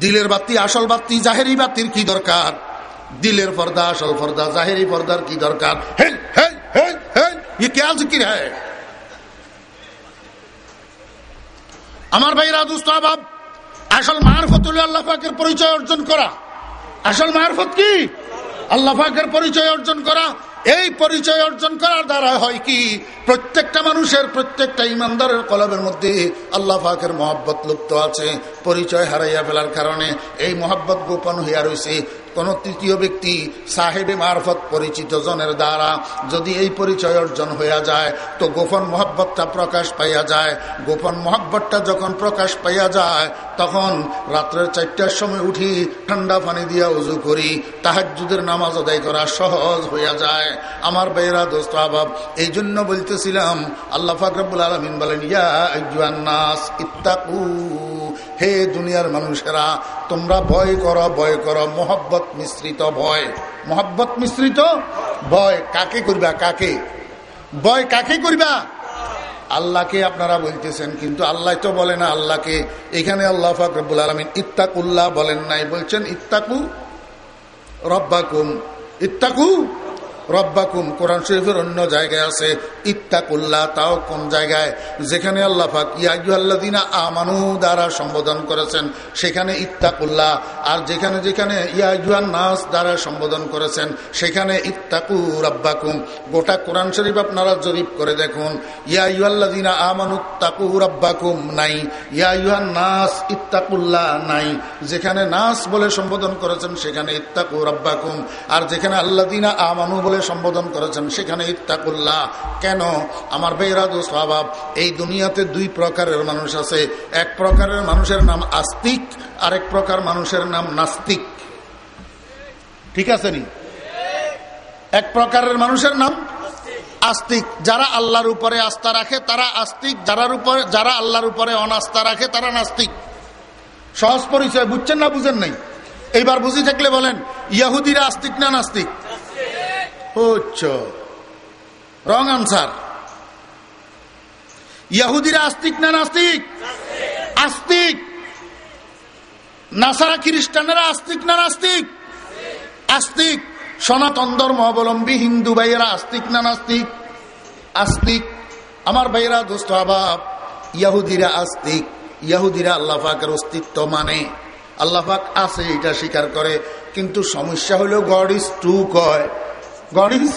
দিলের বাতি, আসল বাতি, জাহেরি বাতির কি দরকার? দিলের পর্দা, আসল পর্দা, জাহেরি পর্দার কি দরকার? জিকির হ্যাঁ আমার ভাইরা আসল মারফত আল্লাহ পাকের পরিচয় অর্জন করা। আসল মারফত কি? আল্লাহ পরিচয় অর্জন করা। এই পরিচয় অর্জন করার দ্বারা হয় কি? প্রত্যেকটা মানুষের, প্রত্যেকটা ইমানদারের কলবের মধ্যে আল্লাহ পাকের মহাব্বত লুপ্ত আছে। পরিচয় হারাইয়া ফেলার কারণে এই মহাব্বত গোপন হইয়া রয়েছে কোন তৃতীয় ব্যক্তি সাহেবে মারফত পরিচিত জনের দ্বারা যদি এই পরিচয় অর্জন হইয়া যায়, তো গোপন মহব্বতটা প্রকাশ পাইয়া যায়। গোপন মহব্বতটা যখন প্রকাশ পাইয়া যায়, তখন রাত্রের চারটার সময় উঠি, ঠান্ডা পানি দিয়া উজু করি তাহাজুদের নামাজ আদায় করা সহজ হইয়া যায়। আমার বেয়েরা দোস্ত, আবাব এই জন্য বলতেছিলাম, আল্লাহ ফাকরাবুল আলমিন বলেন, ইয়া নাস, ইত্তাকু হে দুনিয়ার মানুষেরা, তোমরা ভয় করো ভয় করো। মোহব্বত মিশ্রিত ভয়। মোহব্বত মিশ্রিত ভয়। কাকে করবা, কাকে? ভয় কাকে করবা? আল্লাহকে আপনারা বলতেছেন, কিন্তু আল্লাহ তো বলে না আল্লাহকে। এখানে আল্লাহ ফাকরুল আলমিন ইত্তাকুল্লাহ বলেন নাই। বলছেন, ইত্তাকু রব্বাকুম, ইত্তাকু রব্বাকুম, কোরআন শরীফের অন্য জায়গায় আছে। ইত্তাকুল্লাহ, তাও কোন জায়গায়? যেখানে আল্লাহ পাক ইয়াজুয়াল্লাদিনা আমানু, দ্বারা সম্বোধন করেছেন, সেখানে ইত্তাকুল্লাহ। আর যেখানে যেখানে ইয়াজুয়ান নাস দ্বারা সম্বোধন করেছেন, সেখানে ইত্তাকু রব্বাকুম। গোটা কোরআন শরীফ আপনারা জরিপ করে দেখুন। ইয়াজুয়াল্লাদিনা আমানু তাকু রব্বাকুম নাই। ইয়াজুয়ান নাস, ইত্তাকুল্লাহ নাই। যেখানে নাস বলে সম্বোধন করেছেন, সেখানে ইত্তাকু রব্বাকুম। আর যেখানে আল্লাদিনা আমানু বলে বলে সম্বোধন করেছেন, সেখানে ইত্তাকুল্লাহ। কেন? আমার বেহরাদ স্বভাব, এই দুনিয়াতে দুই প্রকারের মানুষ আছে। এক প্রকারের মানুষের নাম আস্তিক, আরেক প্রকার মানুষের নাম নাস্তিক। ঠিক আছে নি? এক প্রকারের মানুষের নাম আস্তিক। যারা আল্লাহর উপরে আস্থা রাখে, তারা আস্তিক। যারার উপরে, যারা আল্লাহর উপরে অনাস্থা রাখে, তারা নাস্তিক। সহজ পরিচয়, বুঝছেন না, বুঝেন নাই? এইবার বুঝি থাকলে বলেন ইয়াহুদিরা আস্তিক না নাস্তিক? হচ্ছ। রং আনসার ইয়াহুদিরা আস্তিক না নাস্তিক? আস্তিক। নাসারা খ্রিস্টানেরা আস্তিক না নাস্তিক? আস্তিক। সনাতন ধর্ম অবলম্বী হিন্দু ভাইয়েরা আস্তিক না নাস্তিক? আস্তিক। আমার ভাইয়েরা দোস্ত আবাব, ইয়াহুদিরা আস্তিক। ইয়াহুদিরা আল্লাহাকের অস্তিত্ব মানে। আল্লাহাক আছে, এটা স্বীকার করে। কিন্তু সমস্যা হলো গড ইস টু কয়। ইজ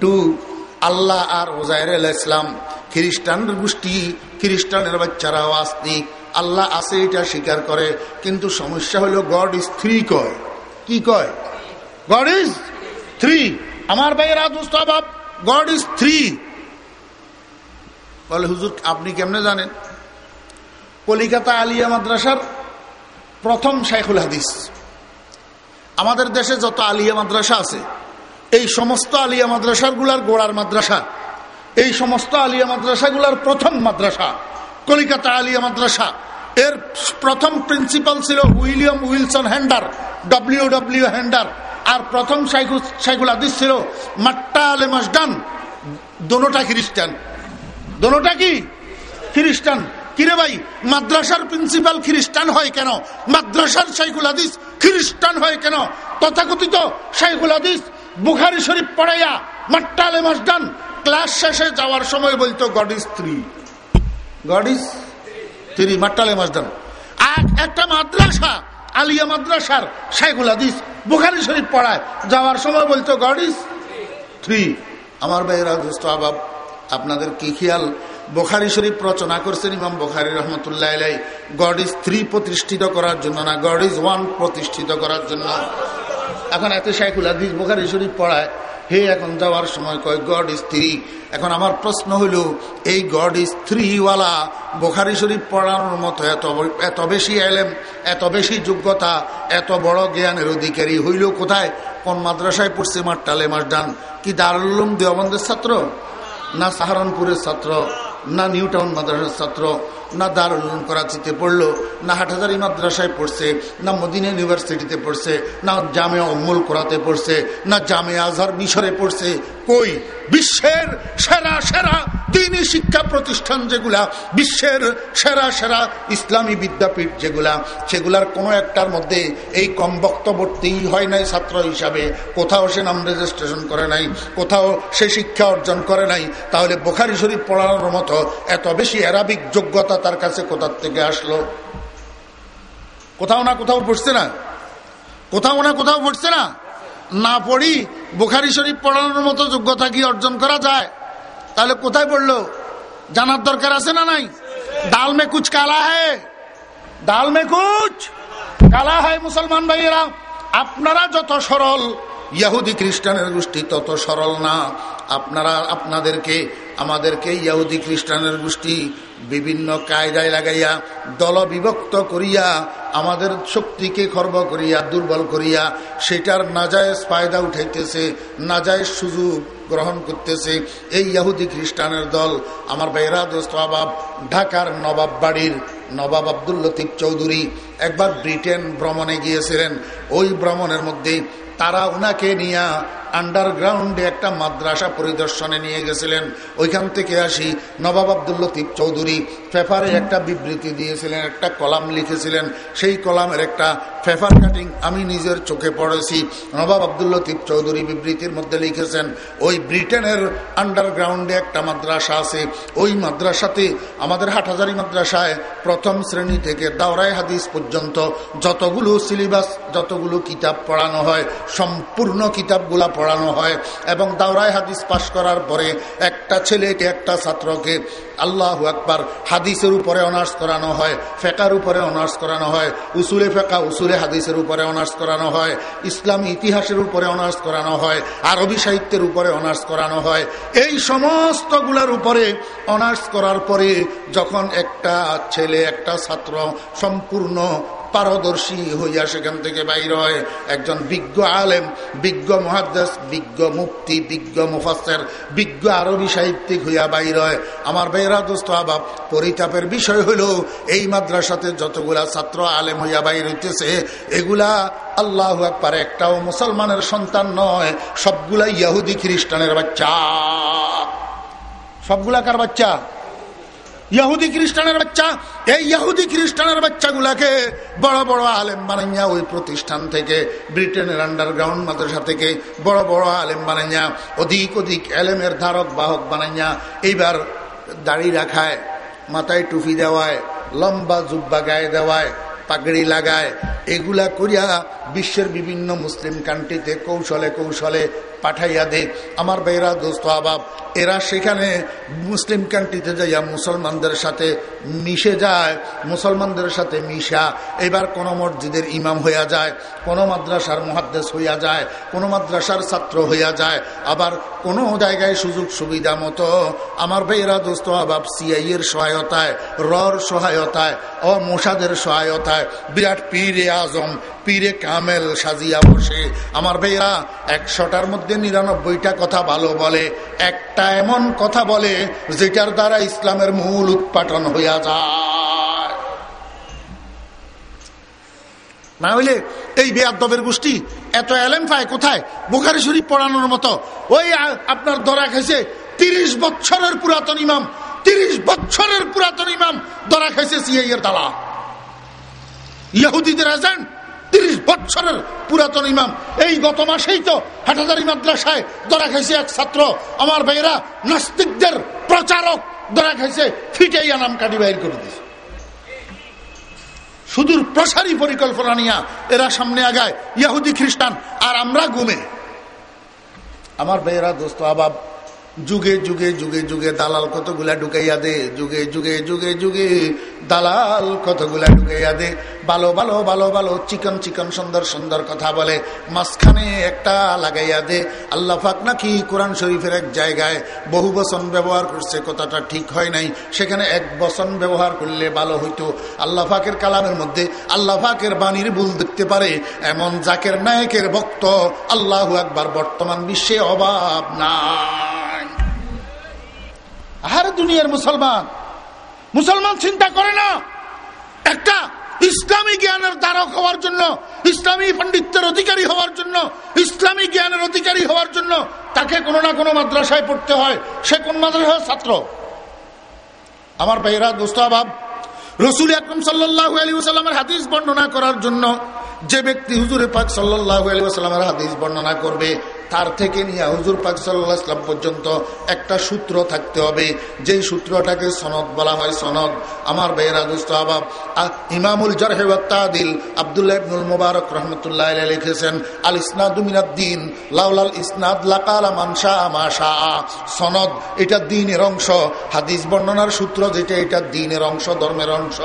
টু আল্লাহ আর ওজাইর ইসলাম খ্রিস্টানের গোষ্ঠী, খ্রিস্টানের বাচ্চারাও আস্তিক আল্লাহ আছে এটা স্বীকার করে, কিন্তু সমস্যা হলো গড ইজ থ্রি কয়। কি কয়? God is three. আমার ভাইয়ের আদুস্তাবাব গড ইজ থ্রি। বলে, হুজুর, আপনি কেমনে জানেন? কলিকাতা আলিয়া মাদ্রাসার প্রথম শাইখুল হাদিস। আমাদের দেশে যত আলিয়া মাদ্রাসা আছে এই সমস্ত আলিয়া মাদ্রাসাগুলার গোড়ার মাদ্রাসা, এই সমস্ত আলিয়া মাদ্রাসাগুলার প্রথম মাদ্রাসা, কলিকাতা আলিয়া মাদ্রাসা। এর প্রথম প্রিন্সিপাল ছিল William Wilson Hunter W W Hunter আর প্রথম সাইকুল আদিস ছিল মাট্টা আলে মাসডান দোনোটা খ্রিস্টান। দোনোটা কি? খ্রিস্টান। কিরে ভাই, মাদ্রাসার প্রিন্সিপাল খ্রিস্টান হয় কেন? মাদ্রাসার সাইকুল আদিস খ্রিস্টান হয় কেন? তথাকথিত সাইকুল আদিস বুখারি শরীফ পড়াইয়া মাট্টালে মাসডান ক্লাস শেষে যাওয়ার সময় বলতো, God is three God is three মাট্টালে মাসডান আর একটা মাদ্রাসা, আলিয়া মাদ্রাসার শাইখুল হাদিস, বুখারি শরীফ পড়ায়, যাওয়ার সময় বলতো, গড ইস থ্রি আমার ভাইয়েরা, দোস্ত, আবাব, আপনাদের কি খেয়াল? বোখারি শরীফ রচনা করছেন ইমাম বোখারি রহমতুল্লাহ গড ইজ থ্রি প্রতিষ্ঠিত করার জন্য না, গড ইজ ওয়ান প্রতিষ্ঠিত করার জন্য। এখন এত শাইকুল হাদিস বোখারি শরীফ পড়ায়, হে এখন যাওয়ার সময় কয়, গড স্ত্রী এখন আমার প্রশ্ন হইল, এই গড স্ত্রীওয়ালা বোখারি শরীফ পড়ানোর মতো এত এত বেশি এলেম, এত বেশি যোগ্যতা, এত বড় জ্ঞানের অধিকারী হইল কোথায়? কোন মাদ্রাসায় পড়ছে মাঠটালে ডান? কি দারুল্লুম দেওবন্দের ছাত্র? না সাহারনপুরের ছাত্র? না নিউটাউন মাদ্রাসার ছাত্র? না দারুল করাচিতে পড়ল, না হাটহাজারি মাদ্রাসায় পড়ছে, না মদিনা ইউনিভার্সিটিতে পড়ছে, না জামে অমুল করাতে পড়ছে, না জামে আজহার মিশরে পড়ছে কই বিশ্বের সেরা সেরা দিনী শিক্ষা প্রতিষ্ঠান যেগুলা, বিশ্বের সেরা সেরা ইসলামী বিদ্যাপীঠ যেগুলা, সেগুলার কোনো একটার মধ্যে এই কম বক্তব্যটি হয় নাই ছাত্র হিসাবে। কোথাও সে নাম রেজিস্ট্রেশন করে নাই, কোথাও সে শিক্ষা অর্জন করে নাই। তাহলে বোখারি শরীফ পড়ানোর মতো এত বেশি অ্যারাবিক যোগ্যতা তার কাছে কোথার থেকে আসলো? কোথাও না কোথাও পড়ছে না? কোথাও না কোথাও পড়ছে না? না পড়ি, বুখারি শরীফ পড়ানোর মতো যোগ্যতা কি অর্জন করা যায়? তাহলে কোথায় পড়ল? জানার দরকার আছে না নাই? ডাল মে কুচ কালা হে? ডাল মে কুচ কালা হয় মুসলমান ভাইয়েরা? আপনারা যত সরল ইয়াহুদি খ্রিস্টানের গোষ্ঠী তত সরল না। আপনারা, আপনাদেরকে, আমাদেরকে ইয়াহুদি খ্রিস্টানের গোষ্ঠী বিভিন্ন কায়দায় লাগাইয়া দল বিভক্ত করিয়া, আমাদের শক্তিকে খর্ব করিয়া, দুর্বল করিয়া, সেটার নাজায়জ ফায়দা উঠাইতেছে, নাজায়জ সুযোগ গ্রহণ করতেছে এই ইয়াহুদি খ্রিস্টানের দল। আমার বেহরা দোস্ত ঢাকার নবাব বাড়ির নবাব আব্দুল লতিফ চৌধুরী একবার ব্রিটেন ভ্রমণে গিয়েছিলেন। ওই ভ্রমণের মধ্যে তারা ওনাকে নিয়ে আন্ডারগ্রাউন্ডে একটা মাদ্রাসা পরিদর্শনে নিয়ে গেছিলেন। ওইখান থেকে আসি নবাব আব্দুল লতিফ চৌধুরী পেপারে একটা বিবৃতি দিয়েছিলেন, একটা কলাম লিখেছিলেন। সেই কলামের একটা পেপার কাটিং আমি নিজের চোখে পড়েছি। নবাব আব্দুল লতিফ চৌধুরী বিবৃতির মধ্যে লিখেছেন, ওই ব্রিটেনের আন্ডারগ্রাউন্ডে একটা মাদ্রাসা আছে। ওই মাদ্রাসাতে আমাদের হাটহাজারি মাদ্রাসায় প্রথম শ্রেণি থেকে দাওরাই হাদিস পর্যন্ত যতগুলো সিলেবাস যতগুলো কিতাব পড়ানো হয়, সম্পূর্ণ কিতাবগুলা পড়ানো হয় এবং দাওরাই হাদিস পাশ করার পরে একটা ছেলেকে, একটা ছাত্রকে আল্লাহ আকবার, হাদিসের উপরে অনার্স করানো হয়, ফেকার উপরে অনার্স করানো হয়, উসুলে ফেকা, উসুলে হাদিসের উপরে অনার্স করানো হয়, ইসলাম ইতিহাসের উপরে অনার্স করানো হয়, আরবি সাহিত্যের উপরে অনার্স করানো হয়। এই সমস্তগুলোর উপরে অনার্স করার পরে যখন একটা ছেলে, একটা ছাত্র সম্পূর্ণ পারদর্শী হইয়া সেখান থেকে বাইর হয় একজন বিজ্ঞ আলেম, বিজ্ঞ মহাদ্দাস, বিজ্ঞ মুক্তি বিজ্ঞ মুফাসের বিজ্ঞ আরবি সাহিত্যিক হইয়া বাইর হয়। আমার বেহরা দোস্ত, আবাব, পরিতাপের বিষয় হইল এই মাদ্রাসাতে যতগুলা ছাত্র আলেম হইয়া বাইর হইতেছে, এগুলা আল্লাহ একবার একটাও মুসলমানের সন্তান নয় সবগুলা ইয়াহুদি খ্রিস্টানের বাচ্চা। সবগুলা কার বাচ্চা? ইয়াহুদি খ্রিস্টানের বাচ্চা এই ইয়াহুদি খ্রিস্টানের বাচ্চাগুলাকে বড় বড় আলেম বানাইয়া ওই প্রতিষ্ঠান থেকে ব্রিটেনের আন্ডারগ্রাউন্ড মাদ্রাসা থেকে বড় বড় আলেম বানাইয়া অধিক অধিক এলেমের ধারক বাহক বানাইয়া এইবার দাড়ি রাখায় মাথায় টুপি দেওয়ায় লম্বা জুব্বা গায়ে দেওয়ায় পাগড়ি লাগায় এগুলা করিয়া বিশ্বের বিভিন্ন মুসলিম কান্ট্রিতে কৌশলে কৌশলে পাঠাইয়া দে। আমার বেরা দোস্ত, আবাব, এরা সেখানে মুসলিম কান্ট্রিতে যাইয়া মুসলমানদের সাথে মিশে যায়, মুসলমানদের সাথে মিশা। এবার কোনো মসজিদের ইমাম হইয়া যায়, কোনো মাদ্রাসার মহাদ্দেশ হইয়া যায়, কোনো মাদ্রাসার ছাত্র হইয়া যায়। আবার কোনো জায়গায় সুযোগ সুবিধা মতো আমার বেয়েরা দোস্ত, আবাব সিআইয়ের সহায়তায়, রর সহায়তায়, ও মোসাদের সহায়তায় বিরাট পীরে আজম পীরে কামেল সাজিয়া বসে। আমার বেয়েরা একশোটার মধ্যে নিরানব্বইটা কথা ভালো বলে, একটা এমন কথা বলে, যেটার দ্বারা ইসলামের মূল উৎপাটন হইয়া যায়। না হইলে এই বেয়াদবের গোষ্ঠী এত এলেম পায় কোথায়? বোখারি শরীফ পড়ানোর মতো। ওই আপনার দরা খাইছে তিরিশ বছরের পুরাতন ইমাম, তিরিশ বছরের পুরাতন ইমাম দরা খাইছে সিআইয়ের দালা ইহুদিদের এজেন্ট তিরিশ বছরের পুরাতন ইমাম। এই গত মাসেই তো হাটাদারি মাদ্রাসায় ধরা খাইছে এক ছাত্র। আমার ভাইয়েরা নাস্তিকদের প্রচারক ধরা খাইছে, ফিটাই আনাম কাটি বাইর করে দিয়েছে সুদূর প্রসারী পরিকল্পনা নিয়ে এরা সামনে আগায়, ইয়াহুদি খ্রিস্টান, আর আমরা গুমে। আমার ভাইয়েরা দোস্ত, আবাব যুগে যুগে যুগে যুগে দালাল কতগুলা ঢুকাইয়া দে। যুগে যুগে যুগে যুগে দালাল কতগুলা ঢুকাইয়া দে। ভালো ভালো ভালো ভালো চিকন চিকন, সুন্দর সুন্দর কথা বলে। মাঝখানে একটা লাগাইয়া দে। আল্লাহ ফাক নাকি কোরআন শরীফের এক জায়গায় বহু বচন ব্যবহার করছে, কথাটা ঠিক হয় নাই। সেখানে এক বচন ব্যবহার করলে ভালো হইতো। আল্লাহ ফাকের কালামের মধ্যে আল্লাহ ফাকের বাণীর ভুল দেখতে পারে। এমন জাকের নায়কের ভক্ত আল্লাহ একবার বর্তমান বিশ্বে অভাব না আর দুনিয়ার মুসলমান। মুসলমান চিন্তা করে না। একটা ইসলামী জ্ঞানের দ্বারক হওয়ার জন্য, ইসলামী পণ্ডিতের অধিকারী হওয়ার জন্য, ইসলামী জ্ঞানের অধিকারী হওয়ার জন্য তাকে কোনো না কোনো মাদ্রাসায় পড়তে হয়। সে কোন মাদ্রাসার ছাত্র? আমার ভাইরা দোস্তাবাব রসুল আকরম সাল্লাহ আলী সাল্লামের হাদিস বর্ণনা করার জন্য যে ব্যক্তি হুজুরে পাক সাল্লাহ আলী সাল্লামের হাদিস বর্ণনা করবে তার থেকে নিয়ে হুজুর পাক সাল্লাহ ইসলাম পর্যন্ত একটা সূত্র থাকতে হবে। যেই সূত্রটাকে সনদ বলা হয়, সনদ। আমার বেহরা দুস্ত আবাব ইমামুল জরহেবাত্তাদিল আবদুল্লাহ ইবনুল মুবারক রহমতুল্লাহ লিখেছেন, আল ইসনাদুমিনাদ্দিন লাউলাল ইসনাদ লাকালা মানসা মাশা সনদ, এটা দিনের অংশ। হাদিস বর্ণনার সূত্র যেটা, এটা দিনের অংশ, ধর্মের অংশ।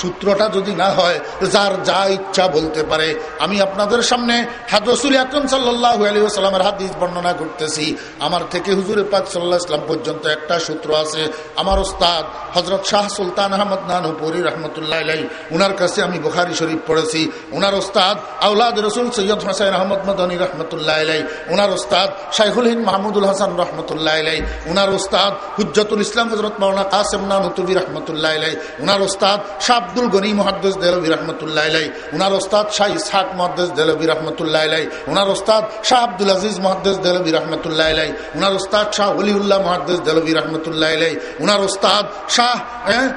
সূত্রটা যদি না হয়, যার যা ইচ্ছা বলতে পারে। আমি আপনাদের সামনে হাদরসুল আকরম সাল্লাহ আলী সাল্লামের হাদিস বর্ণনা করতেছি। আমার থেকে হুজুর পাক সাল্লাহ ইসলাম পর্যন্ত একটা সূত্র আছে। আমার ওস্তাদ হজরত শাহ সুলতান আহমদ নানুপুরি রহমতুল্লাহ আলাই উনার কাছে আমি বুখারি শরীফ পড়েছি। উনার ওস্তাদ আউলাদ রসুল সৈয়দ হাসান আহমদ মদনী রহমতুল্লাহ আলাই উনার ওস্তাদ শাইখুল হিন মাহমুদুল হাসান রহমতুল্লাহ আলাই উনার ওস্তাদ হুজ্জতুল ইসলাম হজরত মৌলানা কাসেম নানুতুবি রহমতুল্লাহ আলাই উনার ওস্তাদ শাহ আব্দুল গনি মহাদ্দেস দেলবি রহমতুল্লাহ আলাই উনার ওস্তাদ শাহ ইসহাক মহাদ্দেস দেলবি রহমতুল্লাহ আলাই উনার ওস্তাদ শাহ আব্দুল আজিজ মহাদ্দেস দেলবী রহমতুল্লাহ আলাই উনার উস্তাদ শাহ অলিউল্লাহ মহাদ্দেস দেলবী রহমতুল্লাহ আলাই উনার উস্তাদ শাহ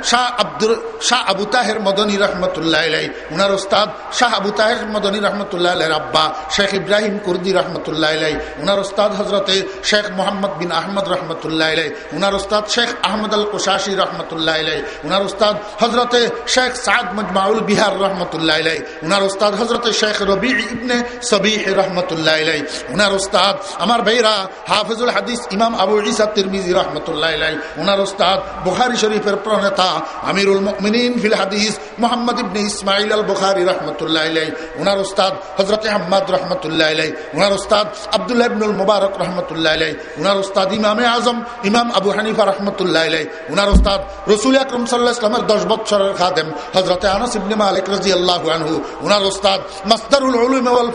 শাহ আব্দুল শাহ আবু তাহের মদনী রহমতুল্লাহ আলাই উনার উস্তাদ শাহ আবু তাহের মদনী রহমতুল্লাহ আলাই আব্বা শেখ ইব্রাহিম কুর্দি রহমতুল্লাহ আলাই উনার উস্তাদ হজরতে শেখ মোহাম্মদ বিন আহমদ রহমতুল্লাহ আলাই উনার উস্তাদ শেখ আহমদ আল কুশাসী রহমতুল্লাহ আলাই উনার উস্তাদ হজরতে শেখ সাদ মজমাউল বিহার রহমতুল্লাহ আলাই উনার উস্তাদ হজরতে শেখ রবি ইবনে সবিহ রহমতুল্লাহ আলাই উনার উস্তাদ, আমার ভাইরা হাফিজুল হাদিস, ইমাম আবু ইসা তিরমিজি রহমতুল্লাহ আলাই উনার উস্তাদ বুখারি শরীফের প্রণেতা আমিরুল মুমিনিন ফিল হাদিস, মোহাম্মদ ইবনে ইসমাইল আল বুখারি রহমতুল্লাহ আলাই উনার উস্তাদ হজরত আহমদ রহমতুল্লাহ আলাই উনার উস্তাদ আবদুল্লাহ ইবনুল মুবারক রহমতুল্লাহ আলাই উনার উস্তাদ ইমামে আজম, ইমাম আবু হানিফা রহমতুল্লাহ আলাই উনার উস্তাদ রসুল আকরম সাল্লাহ ইসলামের দশ বছরের খাদেম হজরত আনস ইবনে মালিক রাজি আল্লাহ আনহু, উনার উস্তাদ মাস্তারুল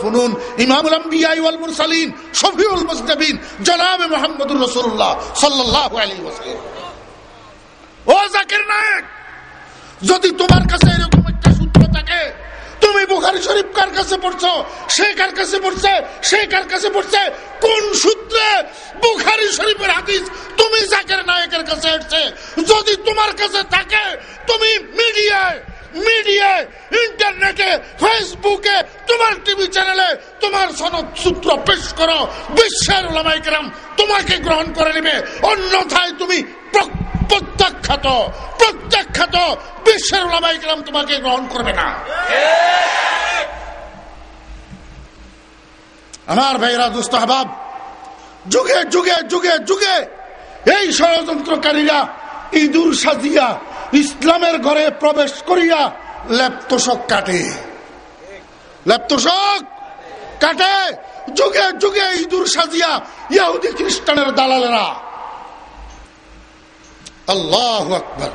ফুনুন, ইমামুল আম্বিয়া ওয়াল মুরসালিন ওয়াসাল্লাম। ও জাকির যদি তোমার কাছে এরকম একটা সূত্র থাকে, তুমি বুখারি শরীফ কার কাছে পড়ছো, সে কার কাছে পড়ছে, সে কার কাছে পড়ছে, কোন সূত্রে বুখারি শরীফের হাদিস তুমি জাকের নায়কের কাছে যদি তোমার কাছে থাকে, তুমি মিডিয়ায় মিডিয়ায়, ইন্টারনেটে, ফেসবুকে, তোমার টিভি চ্যানেলে, তোমার সনদ সূত্র পেশ করো। বিশ্বের ওলামাইকেরাম তোমাকে গ্রহণ করে নেবে। অন্যথায় তুমি প্রত্যাখ্যাত প্রত্যাখ্যাত বিশ্বের ওলামাইকেরাম তোমাকে গ্রহণ করবে না। আমার ভাইরা দুস্ত হাবাব যুগে যুগে যুগে যুগে এই ষড়যন্ত্রকারীরা ইঁদুর সাজিয়া ইসলামের ঘরে প্রবেশ করিয়া লেপ্তশক কাটে। লেপ্তশক কাটে, যুগে যুগে ইঁদুর সাজিয়া ইয়াহুদি খ্রিস্টানের দালালেরা। আল্লাহ আকবর।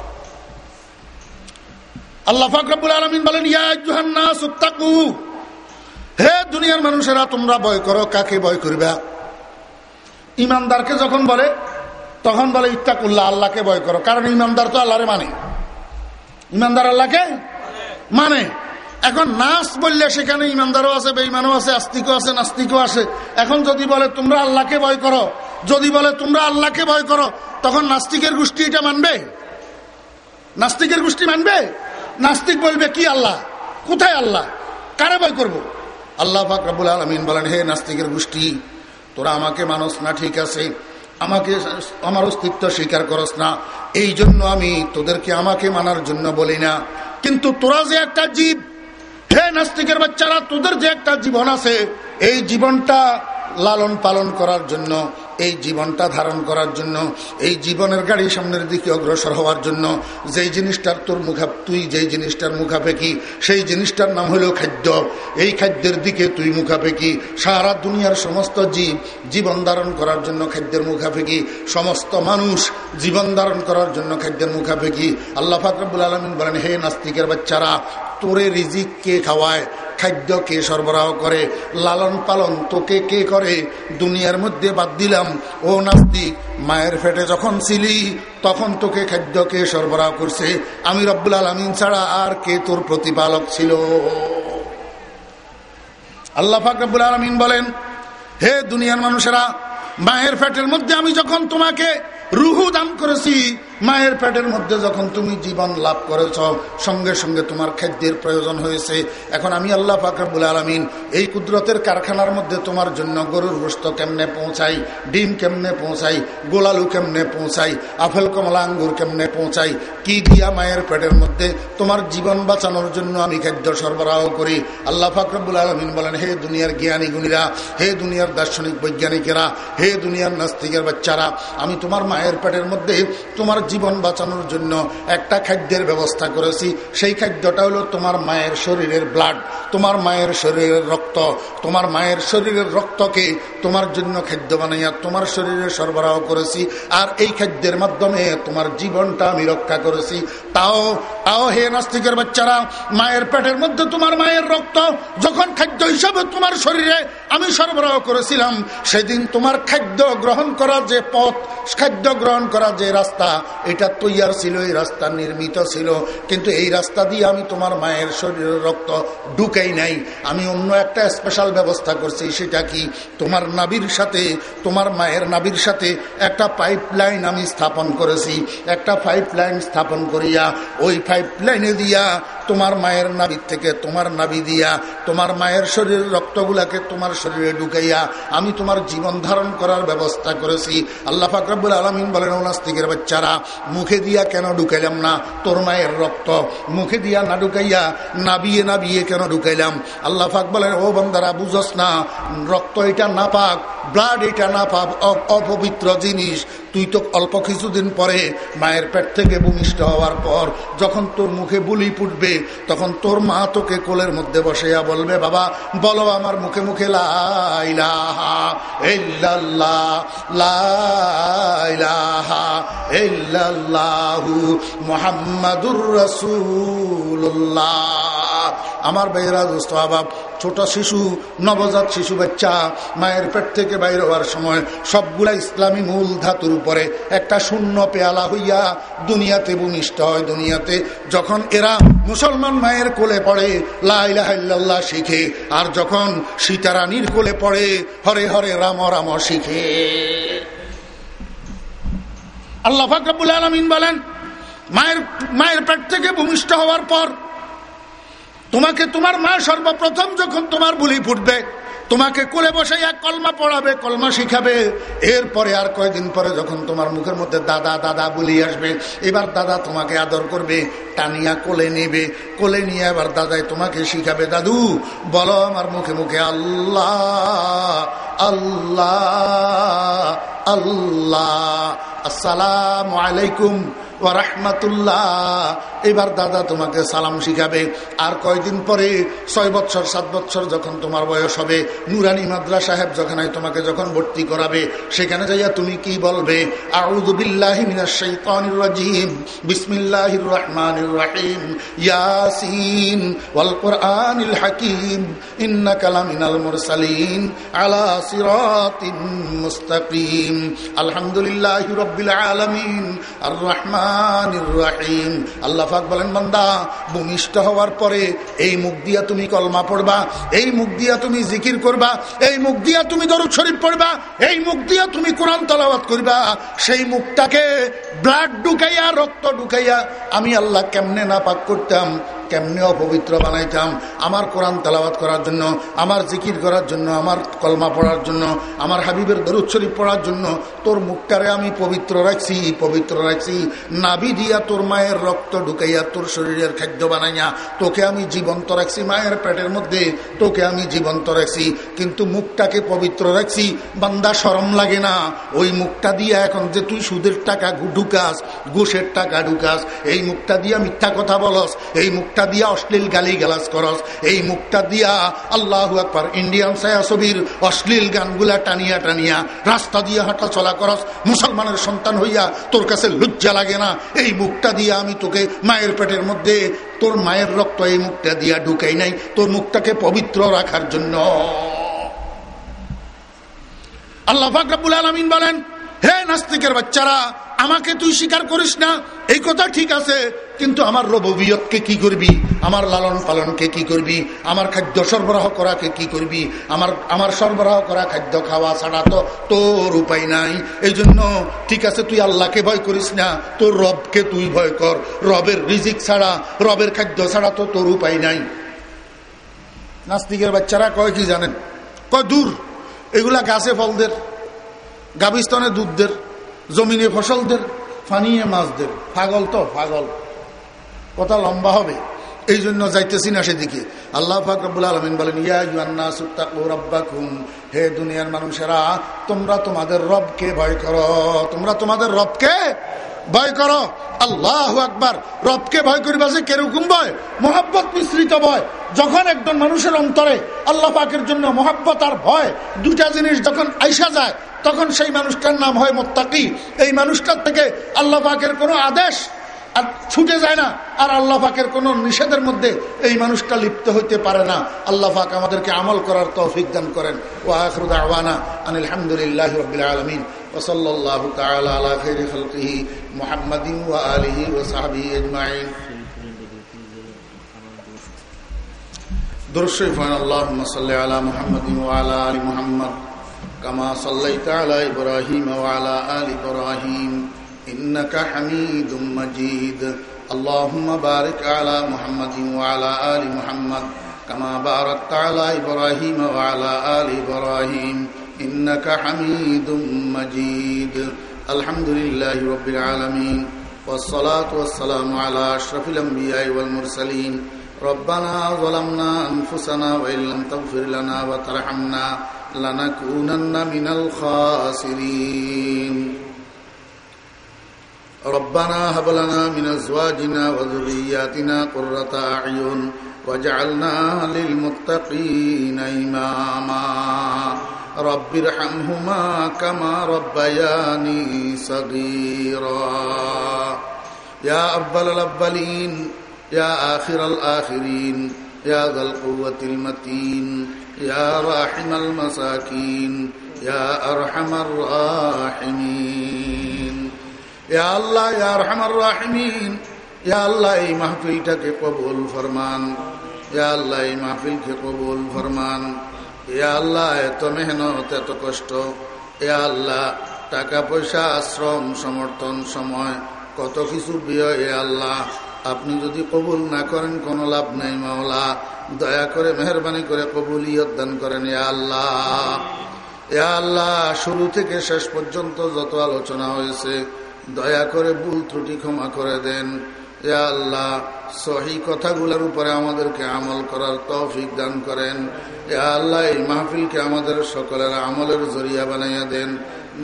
আল্লাহ ফাকরাবুল আলমিন বলেন ইয়াজু হে দুনিয়ার মানুষেরা, তোমরা ভয় করো, কাকে ভয় করবে? ইমানদারকে যখন বলে তখন বলে, ইত্তাকুল্লাহ, আল্লাহকে ভয় করো। কারণ ইমানদার তো আল্লাহরে মানে। ইমানদার আল্লাহকে মানে। এখন নাস বললে সেখানে ইমানদারও আছে বেইমানও আছে, আস্তিকও আছে, নাস্তিকও আছে। এখন যদি বলে, তোমরা আল্লাহকে ভয় করো। যদি বলে, তোমরা আল্লাহকে ভয় করো, তখন নাস্তিকের গোষ্ঠী এটা মানবে? নাস্তিকের গোষ্ঠী মানবে? নাস্তিক বলবে, কি আল্লাহ? কোথায় আল্লাহ? কারে ভয় করব। আল্লাহ ফাকরাবুল আলমিন বলেন, হে নাস্তিকের গোষ্ঠী, তোরা আমাকে মানুষ না, ঠিক আছে? আমাকে আমার অস্তিত্ব স্বীকার করস না। এই জন্য আমি তোদেরকে আমাকে মানার জন্য বলি না। কিন্তু তোরা যে একটা জীব, হে নাস্তিকের বাচ্চারা, তোদের যে একটা জীবন আছে, এই জীবনটা লালন পালন করার জন্য এই জীবনটা ধারণ করার জন্য, এই জীবনের গাড়ি সামনের দিকে অগ্রসর হওয়ার জন্য, যেই জিনিসটার তোর মুখা, তুই যেই জিনিসটার মুখাপেকি সেই জিনিসটার নাম হলো খাদ্য। এই খাদ্যের দিকে তুই মুখাপেকি সারা দুনিয়ার সমস্ত জীব জীবন ধারণ করার জন্য খাদ্যের মুখাপেকি সমস্ত মানুষ জীবন ধারণ করার জন্য খাদ্যের মুখাপেকি আল্লাহ ফাকরুল আলমিন বলেন, হে নাস্তিকের বাচ্চারা, তোরে রিজিক কে খাওয়ায়? খাদ্য কে সরবরাহ করে, লালন পালন তোকে কে করে? দুনিয়ার মধ্যে বাদ দিলাম। ও নাস্তিক, মায়ের ফেটে যখন ছিলি, তখন তোকে খাদ্য কে সরবরাহ করছে। আমি রব্বুল আলমিন ছাড়া আর কে তোর প্রতিপালক ছিল? আল্লাহ ফাকরুল আলমিন বলেন, হে দুনিয়ার মানুষেরা, মায়ের ফ্যাটের মধ্যে আমি যখন তোমাকে রুহু দান করেছি, মায়ের পেটের মধ্যে যখন তুমি জীবন লাভ করেছ, সঙ্গে সঙ্গে তোমার খাদ্যের প্রয়োজন হয়েছে। এখন আমি আল্লাহ ফাকরুল আলমিন এই কুদরতের কারখানার মধ্যে তোমার জন্য গরুর গোস্ত কেমনে পৌঁছাই, ডিম কেমনে পৌঁছাই, গোলালু কেমনে পৌঁছাই আফেল কমলা, আঙ্গুর কেমনে পৌঁছাই, কি দিয়া মায়ের পেটের মধ্যে তোমার জীবন বাঁচানোর জন্য আমি খাদ্য সরবরাহ করি। আল্লাহ ফাকরুল আলমিন বলেন, হে দুনিয়ার জ্ঞানী গুণীরা, হে দুনিয়ার দার্শনিক বৈজ্ঞানিকেরা, হে দুনিয়ার নাস্তিকের বাচ্চারা, আমি তোমার মায়ের পেটের মধ্যে তোমার জীবন বাঁচানোর জন্য একটা খাদ্যের ব্যবস্থা করেছি। সেই খাদ্যটা হলো তোমার মায়ের শরীরের ব্লাড তোমার মায়ের শরীরের রক্ত। তোমার মায়ের শরীরের রক্তকে তোমার জন্য খাদ্য বানাইয়া তোমার শরীরে সরবরাহ করেছি। আর এই খাদ্যের মাধ্যমে তোমার জীবনটা আমি রক্ষা করেছি। তাও তাও হে নাস্তিকের বাচ্চারা, মায়ের পেটের মধ্যে তোমার মায়ের রক্ত যখন খাদ্য হিসাবে তোমার শরীরে আমি সরবরাহ করেছিলাম, সেদিন তোমার খাদ্য গ্রহণ করা যে পথ, খাদ্য গ্রহণ করার যে রাস্তা, এটা তৈয়ার ছিল, এই রাস্তা নির্মিত ছিল। কিন্তু এই রাস্তা দিয়ে আমি তোমার মায়ের শরীরের রক্ত ঢুকেই নাই। আমি অন্য একটা স্পেশাল ব্যবস্থা করছি, সেটা কি? তোমার নাবির সাথে, তোমার মায়ের নাবির সাথে একটা পাইপ লাইন আমি স্থাপন করেছি। একটা পাইপ লাইন স্থাপন করিয়া, ওই পাইপ লাইনে দিয়া তোমার মায়ের নাবি থেকে তোমার নাবি দিয়া, তোমার মায়ের শরীরের রক্তগুলাকে তোমার শরীরে ঢুকাইয়া আমি তোমার জীবন ধারণ করার ব্যবস্থা করেছি। আল্লাহ ফাকরাবুল আলমিন বলেন নাস্তিকের বাচ্চারা, মুখে দিয়া কেন ঢুকাইলাম না? তোর মায়ের রক্ত মুখে দিয়া না ঢুকাইয়া নাবিয়ে নাবিয়ে কেন ঢুকাইলাম? আল্লাহ ফাক বলেন, ও বন্দারা, বুঝস না, রক্ত এটা না পাক ব্লাড এটা না পাক অপবিত্র জিনিস। তুই তো অল্প কিছুদিন পরে মায়ের পেট থেকে ভূমিষ্ঠ হওয়ার পর যখন তোর মুখে বুলি ফুটবে, তখন তোর মা তোকে কোলের মধ্যে বসেয়া বলবে, বাবা, বলো আমার মুখে মুখে মোহাম্মদুর রসুল্লাহ আমার বেহরা দোস্ত আবাব, ছোট শিশু, নবজাত শিশু বাচ্চা, মায়ের পেট থেকে বাইর হওয়ার সময় সবগুলা ইসলামী মূল ধাতুর উপরে একটা শূন্য পেয়ালা হইয়া দুনিয়াতে ভূমিষ্ঠ হয়। দুনিয়াতে যখন এরা মুসলমান মায়ের কোলে পড়ে লাইলাহ শিখে, আর যখন সীতারানীর কোলে পড়ে, হরে হরে রাম রাম শিখে। আল্লাহ ফাকরাবুল আলমিন বলেন, মায়ের মায়ের পেট থেকে ভূমিষ্ঠ হওয়ার পর তোমাকে তোমার মা সর্বপ্রথম যখন তোমার বুলি ফুটবে, তোমাকে কোলে বসে এক কলমা পড়াবে, কলমা শিখাবে। এরপরে আর কয়দিন পরে যখন তোমার মুখের মধ্যে দাদা দাদা বলি আসবে, এবার দাদা তোমাকে আদর করবে, টানিয়া কোলে নেবে। কোলে নিয়ে এবার দাদাই তোমাকে শিখাবে, দাদু, বলো আমার মুখে মুখে আল্লাহ আল্লাহ আল্লাহ। আসসালাম আলাইকুম ও এবার দাদা তোমাকে সালাম শিখাবে। আর কয়দিন পরে, ছয় বছর, সাত বছর যখন তোমার বয়স হবে, নুরানি মাদ্রা সাহেব যখন তোমাকে যখন ভর্তি করাবে, সেখানে যাইয়া তুমি কি বলবে? আউদুবিল্লাহিম ইয়াসিন হাকিম। ইন্না মুরসালিন আলহামদুলিল্লাহি রাব্বিল আলামিন। আর রহমানির রাহিম আল্লাহ বলেন, বান্দা, ভূমিষ্ঠ হওয়ার পরে এই মুখ দিয়া তুমি কলমা পড়বা, এই মুখ দিয়া তুমি জিকির করবা, এই মুখ দিয়া তুমি দরুদ শরীফ পড়বা, এই মুখ দিয়া তুমি কোরআন তলাবাত করবা। সেই মুখটাকে ব্লাড ঢুকাইয়া, রক্ত ঢুকাইয়া আমি আল্লাহ কেমনে না পাক করতাম? কেমনে অপবিত্র বানাইতাম। আমার কোরআন তালাবাত করার জন্য, আমার জিকির করার জন্য, আমার কলমা পড়ার জন্য, আমার হাবিবের দরুদ শরীফ পড়ার জন্য, তোর মুখটারে আমি পবিত্র রাখছি পবিত্র রাখছি। নাবি দিয়া তোর মায়ের রক্ত ঢুকাইয়া তোর শরীরের খাদ্য বানাইয়া, তোকে আমি জীবন্ত রাখছি মায়ের পেটের মধ্যে, তোকে আমি জীবন্ত রাখছি। কিন্তু মুখটাকে পবিত্র রাখছি, বান্দা সরম লাগে না। ওই মুখটা দিয়া এখন যে তুই সুদের টাকা ঢুকাস, ঘুষের টাকা ঢুকাস, এই মুখটা দিয়া মিথ্যা কথা বলস, এই মুখটা মুখটা দিয়া অশ্লীল গালি গালাজ করস। এই মুখটা দিয়া আল্লাহ একবার ইন্ডিয়ান ছায়াছবির অশ্লীল গানগুলা টানিয়া টানিয়া রাস্তা দিয়ে হাঁটা চলা করস। মুসলমানের সন্তান হইয়া তোর কাছে লজ্জা লাগে না? এই মুখটা দিয়া আমি তোকে মায়ের পেটের মধ্যে তোর মায়ের রক্ত এই মুখটা দিয়া ঢুকাই নাই। তোর মুখটাকে পবিত্র রাখার জন্য। আল্লাহ ফাকরাবুল আলমিন বলেন হে নাস্তিকের বাচ্চারা, আমাকে তুই স্বীকার করিস না। এই কথা ঠিক আছে, কিন্তু আমার রবিয়তকে কি করবি? আমার লালন পালনকে কি করবি? আমার খাদ্য সরবরাহ করাকে কি করবি? আমার আমার সরবরাহ করা খাদ্য খাওয়া ছাড়া তো তোর উপায় নাই। এই জন্য ঠিক আছে, তুই আল্লাহকে ভয় করিস না, তোর রবকে তুই ভয় কর। রবের রিজিক ছাড়া, রবের খাদ্য ছাড়া তো তোর উপায় নাই। নাস্তিকের বাচ্চারা কয় কি জানেন? কয় দূর, এগুলা গাছে ফলদের। গাবিস্তনে দুধদের, জমিনে ফসলদের, ফানিয়ে মাছদের। পাগল তো, পাগল। কথা লম্বা হবে। এই জন্য যাইতেছি না সেদিকে। আল্লাহ ফাকরুল আলমিন বলেন ইয়াকুম হে দুনিয়ার মানুষেরা, তোমরা তোমাদের রবকে ভয় করো। তোমরা তোমাদের রবকে ভয় করো। আল্লাহ আকবার। রবকে ভয় করিবা যে কেরকম ভয়? মোহাব্বত মিশ্রিত ভয়। যখন একজন মানুষের অন্তরে আল্লাহ পাকের জন্য মোহাব্বত আর ভয় দুটা জিনিস যখন আইসা যায় তখন সেই মানুষটার নাম হয় মোত্তাকি এই মানুষটার থেকে আল্লাহ পাকের কোনো আদেশ আর ছুটে যায় না আর আল্লাহ পাকের কোন নিষেধের মধ্যে এই মানুষটা লিপ্ত হইতে পারে না আল্লাহ পাক আমাদেরকে আমল করার তৌফিক দান করেন ও আখরুদ আওয়ানা আনিল আলমিন وصلى الله تعالى على خير خلقه محمد وآله وصحبه أجمعين درشف اللهم صل على محمد وعلى آل محمد كما صليت على إبراهيم وعلى آل إبراهيم إنك حميد مجيد اللهم بارك على محمد وعلى آل محمد كما باركت على إبراهيم وعلى آل إبراهيم إنك حميد مجيد الحمد لله رب العالمين والصلاة والسلام على أشرف الأنبياء والمرسلين ربنا ظلمنا أنفسنا وإن لم تغفر لنا وترحمنا لنكونن من الخاسرين ربنا هب لنا من ازواجنا وذرياتنا قرة اعين واجعلنا للمتقين اماما رب ارحمهما كما ربياني صغيرا يا اول الاولين يا اخر الاخرين يا ذا القوة المتين يا راحم المساكين يا ارحم الراحمين আল্লাহ রহমার রাহিমিন আল্লাহ এই মাহফিলটাকে কবুল ফরমান আল্লাহ এই মাহফিলকে কবুল ফরমান এ আল্লাহ এত মেহনত এত কষ্ট এ আল্লাহ টাকা পয়সা আশ্রম সমর্থন সময় কত কিছু বিয় এ আল্লাহ আপনি যদি কবুল না করেন, কোনো লাভ নেই মাওলা। দয়া করে, মেহরবানি করে কবুল দান করেন এ আল্লাহ। এ আল্লাহ, শুরু থেকে শেষ পর্যন্ত যত আলোচনা হয়েছে, দয়া করে ভুল ত্রুটি ক্ষমা করে দেন। এ আল্লাহ, সহি কথাগুলোর উপরে আমাদেরকে আমল করার তৌফিক দান করেন। এ আল্লাহ, এই মাহফিলকে আমাদের সকলের আমলের জরিয়া বানাইয়া দেন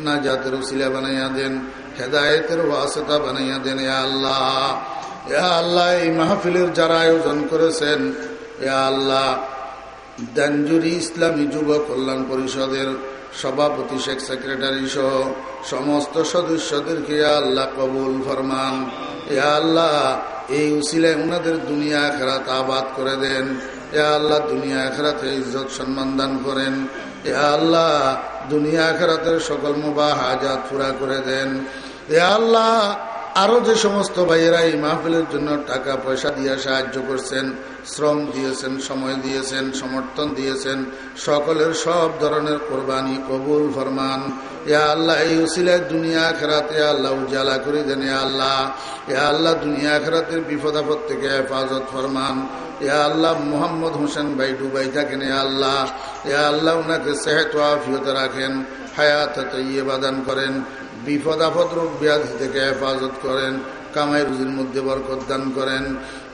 না জাতের উসিলা বানাইয়া দেন, হেদায়তের ওয়াসতা বানাইয়া দেন এ আল্লাহ। আল্লাহ, এই মাহফিলের যারা আয়োজন করেছেন এ আল্লাহ দাঞ্জুরি ইসলামী যুব কল্যাণ পরিষদের সভাপতি, শেখ সেক্রেটারি সহ সমস্ত সদস্যদেরকে আল্লাহ কবুল ফরমান। এ আল্লাহ, এই উসিলে উনাদের দুনিয়া খেরাত আবাদ করে দেন। এ আল্লাহ, দুনিয়া খেরাতে ইজ্জত সম্মান দান করেন। এ আল্লাহ, দুনিয়া খেরাতের সকল মুবা হাজাত পুরা করে দেন। এ আল্লাহ আরও যে সমস্ত ভাইয়েরা এই মাহফিলের জন্য টাকা, পয়সা দিয়ে সাহায্য করছেন, শ্রম দিয়েছেন, সময় দিয়েছেন, সমর্থন দিয়েছেন, সকলের সব ধরনের কোরবানি কবুল ফরমান। ইয়া আল্লাহ, এই উসিলায় দুনিয়া খেরাতে আল্লাহ উজালা করে দেন আল্লাহ। ইয়া আল্লাহ, দুনিয়া খেরাতের বিপদ আপদ থেকে হেফাজত ফরমান। ইয়া আল্লাহ, মোহাম্মদ হোসেন ভাই ডুবাই থাকেন আল্লাহ। ইয়া আল্লাহ ওনাকে সেহেত আফিয়ত রাখেন, হায়াত ইয়ে বাদান করেন। বিপদ আপদ রোগ ব্যাধি থেকে হেফাজত করেন, কামাই রুজির মধ্যে বরকত দান করেন।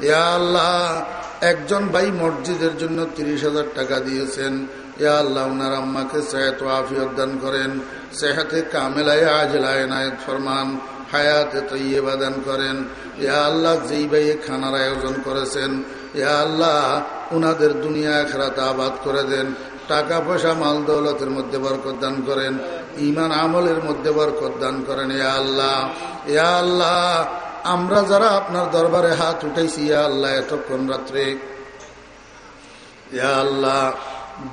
ইয়া আল্লাহ, একজন ভাই মসজিদের জন্য তিরিশ হাজার টাকা দিয়েছেন। ইয়া আল্লাহ উনার আম্মাকে সেহত আফিয়ত দান করেন। সেহাতে কামেলায় আজলায় নায়ত ফরমান, হায়াতে তৈবা দান করেন। ইয়া আল্লাহ, যেই ভাই খানার আয়োজন করেছেন, ইয়া আল্লাহ, উনাদের দুনিয়া খেরাতে আবাদ করে দেন। টাকা পয়সা মাল দৌলতের মধ্যে বরকত দান করেন। ইমান আমলের মধ্যে বরকত দান করেন, ইয়া আল্লাহ ইয়া আল্লাহ, আমরা যারা আপনার দরবারে হাত উঠেছি ইয়া আল্লাহ, এতক্ষণ রাত্রে, ইয়া আল্লাহ,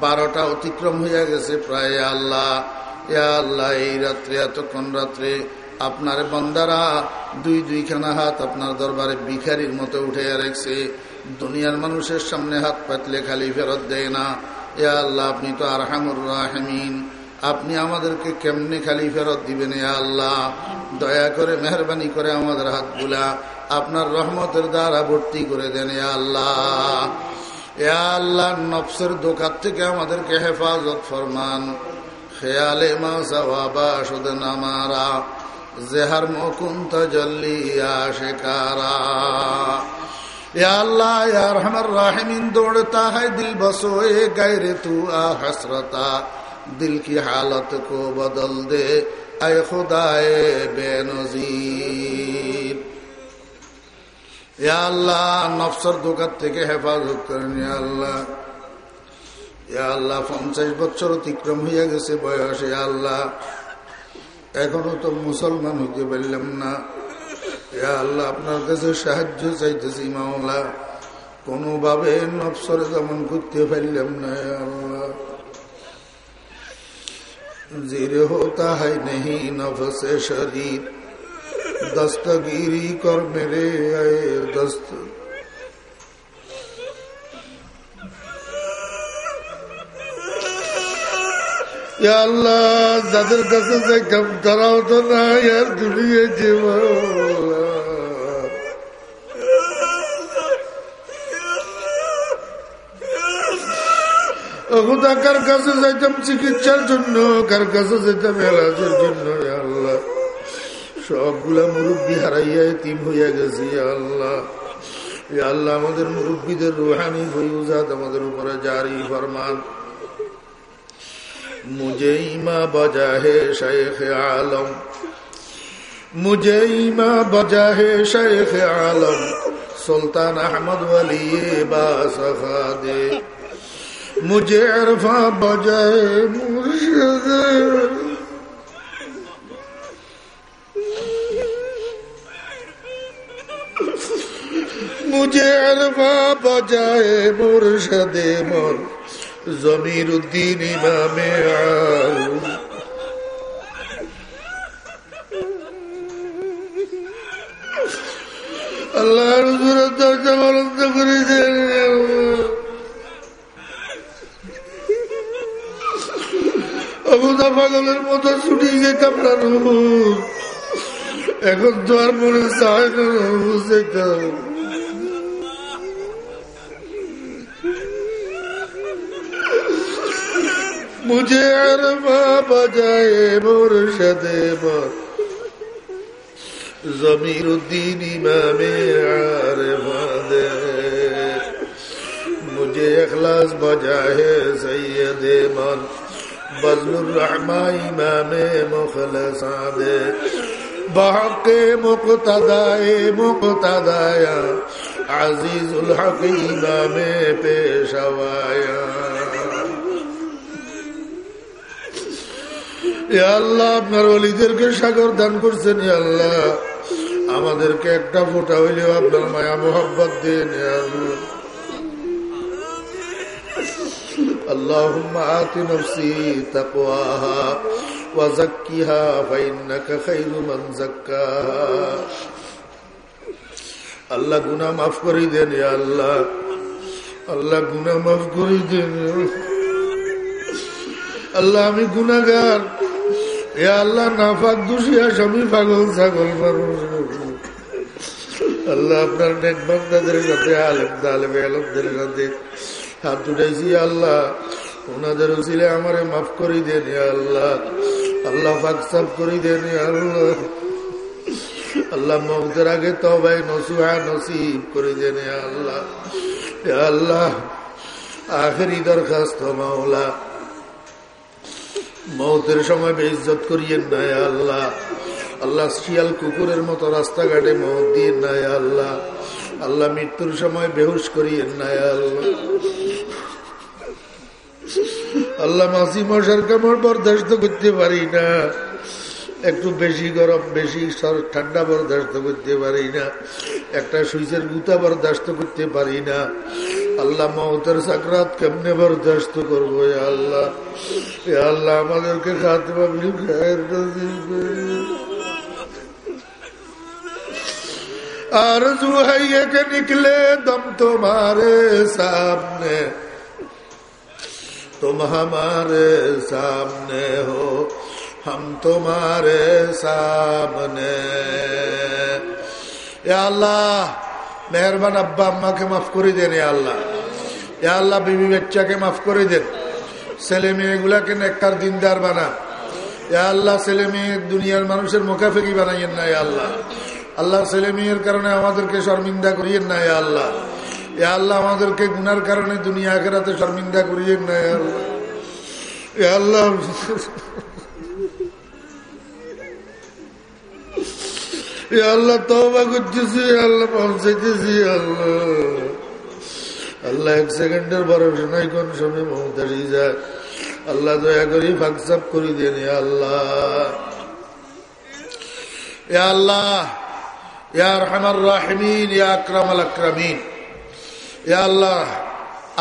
বারোটা অতিক্রম হইয়া গেছে প্রায় আল্লাহ, ইয়া আল্লাহ, এই রাত্রে, এতক্ষণ রাত্রে, আপনার বন্দারা দুই দুইখানা হাত আপনার দরবারে ভিখারির মতো উঠে রেখেছে। দুনিয়ার মানুষের সামনে হাত পাতলে খালি ফেরত দেয় না। ইয়া আল্লাহ, আপনি তো আর আরহামুর রাহমিন। আপনি আমাদেরকে কেমনে খালি ফেরত দিবেন আল্লাহ? দয়া করে মেহরবানি করে আমাদের হাতগুলা, আপনার রহমতের দ্বারা ভর্তি করে দেন আল্লাহ। এ আল্লাহ, নফসের দোকান থেকে আমাদেরকে হেফাজত ফরমান। খেয়ালে মাসারা জেহার মকুন্ত জল্লি শেখারা আল্লাহ রাহমিন, দৌড়তা হয় দিল বসো গাইরে তু আসরতা दिल की हालत को बदल दे अय खुदाए बेनजीर আল্লাহ নফসর দোকান থেকে হেফাজত করেন আল্লাহ আল্লাহ পঞ্চাশ বছর অতিক্রম হইয়া গেছে বয়সে আল্লাহ এখনো তো মুসলমান হইতে পারলাম না আল্লাহ আপনার কাছে সাহায্য চাইতেছি মাওলা কোনোভাবে নফসরে যেমন করতে পারলাম না আল্লাহ زیر ہوتا ہے نہیں نفس شریر دستگیری کر میرے اے دست۔ یا اللہ، زدر دست سے کم کراؤ تو نہ یار دنیا جیو খোদা কার কাছে যাইতাম চিকিৎসার জন্য, কার কাছে যাইতাম এলাজের জন্য আল্লাহ। সবগুলা মুরব্বী হারাইয়া তিম হইয়া গেছি আল্লাহ। আল্লাহ, আমাদের মুরব্বীদের রুহানি ফৈজাত আমাদের উপরে জারি ফরমান। মুঝে ইমা বজা হে শেখ আলম। মুঝে ইমা বজা হে শেখ আলম। সুলতান আহমদ ওয়ালি বা সখা দে مجھے عرفہ بجائے مرشد مجھے عرفہ بجائے مرشد مر জমির উদ্দিন ইমামে আল্লাহ করে দেন অবুদা পাগলের মতো ছুটিয়ে যেতাম না এখন তো আর মনে চায় না রহুর যেতাম মুঝে আর মা বাজায় মোর সাথে জমির উদ্দিন ইমামে আর মুঝে এখলাস বাজায় সৈয়দে মান। বজলুর রহমা ইমামে মুখলস দে আজিজুল হক ইমামে পেশাওয়ায়া। আল্লাহ, আপনার অলিদেরকে সাগর দান করছেন আল্লাহ। আমাদেরকে একটা ফোটা হইলেও আপনার মায়া মোহাব্বত দিয়ে আল্লাহ। اللهم آت نفسي تقواها وزكها فإنك خير من زكاها আল্লাহ গুনা মাফ করে দেন আল্লাহ আল্লাহ গুনা মাফ করে দেন আল্লাহ আমি গুনাগার এ আল্লাহ নাফাক দুষিয়া স্বামী পাগল ছাগল মানুষ আল্লাহ আপনার নেক বান্দাদের সাথে আলেম আলেম আলমদের সাথে হাত উঠাইছি আল্লাহ ওনাদের উচিলে আমারে মাফ করি দেন আল্লাহ। আল্লাহ পাক সাফ করি দেন আল্লাহ। আল্লাহ মমতের আগে তবাই নসুহা নসিব করে দেন আল্লাহ। আল্লাহ, আখেরি দরখাস্ত মাওলা। মৌতের সময় বেইজত করিয়েন নাই আল্লাহ। আল্লাহ শিয়াল কুকুরের মতো রাস্তাঘাটে মত দিয়ে নাই আল্লাহ। আল্লাহ মৃত্যুর সময় বেহুশ করিয়েন নাই আল্লাহ। আল্লাহ মাসি মশার কামড় বরদাস্ত করতে পারি না। একটু বেশি গরম, বেশি ঠান্ডা বরদাস্ত করতে পারি না। একটা সুইচের গুতা বরদাস্ত করতে পারি না। আল্লাহ মহতার সাকরাত কেমনে বরদাস্ত করব আল্লাহ? আল্লাহ আমাদেরকে খাতে আর জুহাইয়াকে নিকলে দম তোমারে সামনে। तुम हमारे सामने हो हम तुम्हारे सामने আল্লাহ মেহরবান আব্বা আম্মাকে মাফ করে দেন আল্লাহ আল্লাহ বিবি বাচ্চাকে মাফ করে দেন ছেলে মেয়েগুলাকে নেককার দিনদার বানা আল্লাহ ছেলে মেয়ে দুনিয়ার মানুষের মোকাফেকি বানাইয়েন না আল্লাহ আল্লাহ ছেলে মেয়ের কারণে আমাদেরকে শর্মিন্দা করিয়েন না আল্লাহ এ আল্লাহ আমাদেরকে গুনার কারণে দুনিয়া আখেরাতে শর্মিন্দা করিয়েন না আল্লাহ। আল্লাহ আল্লাহ তবা করতেছি আল্লাহ আল্লাহ। আল্লাহ এক সেকেন্ডের যায়। আল্লাহ দয়া আল্লাহ। আল্লাহ ইয়ার ইয়া ইয়া আল্লাহ,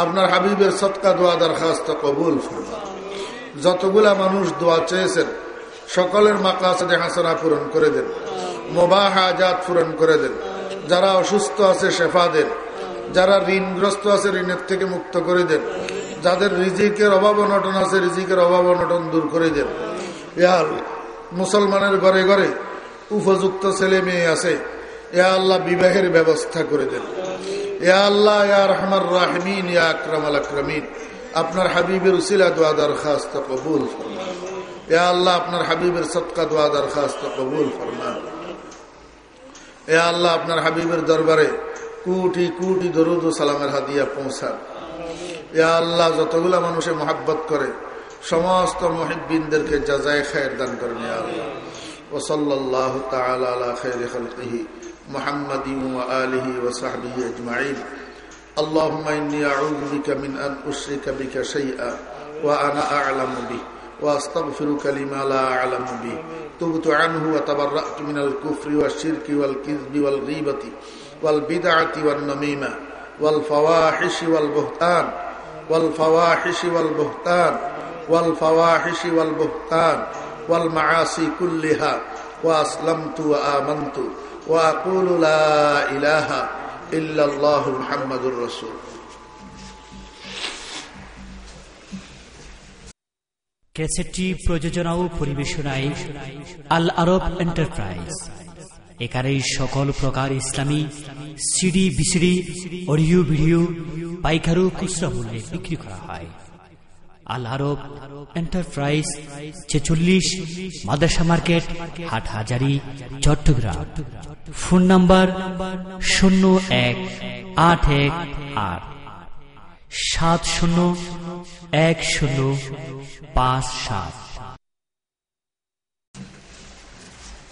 আপনার হাবিবের সৎকা দোয়া দরখাস্ত কবুল যতগুলা মানুষ দোয়া চেয়েছেন, সকলের মাকাসাদে হাসানা পূরণ করে দেন মোবাহ আজাদ পূরণ করে দেন। যারা অসুস্থ আছে, শেফা দেন। যারা ঋণগ্রস্ত আছে, ঋণের থেকে মুক্ত করে দেন। যাদের রিজিকের অভাব অনটন আছে, রিজিকের অভাব অনটন দূর করে দেন। ইয়ার মুসলমানের ঘরে ঘরে উপযুক্ত ছেলে মেয়ে আছে এ আল্লাহ বিবাহের ব্যবস্থা করে দেন। ইয়া আল্লাহ, ইয়া রহমান রাহমিন আপনার হাবিবের উসিলা দোয়া দরখাস্ত কবুল ফরমান। ইয়া আল্লাহ, আপনার হাবিবের সৎকা দোয়া দরখাস্ত কবুল ফরমান। ইয়া আল্লাহ, আপনার হাবিবের দরবারে কোটি কোটি দরুদ সালামের হাদিয়া পৌঁছান। ইয়া আল্লাহ, যতগুলা মানুষে মহাব্বত করে, সমস্ত মহিবিনদেরকে যাজায় খায়ের দান করেন ইয়া আল্লাহ। ওসল্লাহ তালা খেয়ে খলকহি। محمد وآله وصحبه أجمعين. اللهم إني أعوذ بك من أن أشرك بك شيئا وأنا أعلم به وأستغفرك لما لا أعلم به. تبت عنه وتبرأت من الكفر والشرك والكذب والغيبة والبدعة والنميمة والفواحش والبهتان. والفواحش والبهتان. والفواحش والبهتان. والمعاصي كلها. وأسلمت وآمنت. وأقول لا إله إلا الله محمد رسول ক্যাসেটটি প্রযোজনা ও পরিবেশনায় আল আরব এন্টারপ্রাইজ এখানে সকল প্রকার ইসলামী সিডি বিসিডি অডিও ভিডিও পাইকারু খুচরা মূল্যে বিক্রি করা হয় আল আরব এন্টারপ্রাইজ ছেচল্লিশ মাদ্রাসা মার্কেট হাট হাজারি চট্টগ্রাম। ফোন নাম্বার শূন্য এক আট এক আট। সাত শূন্য এক শূন্য পাঁচ সাত।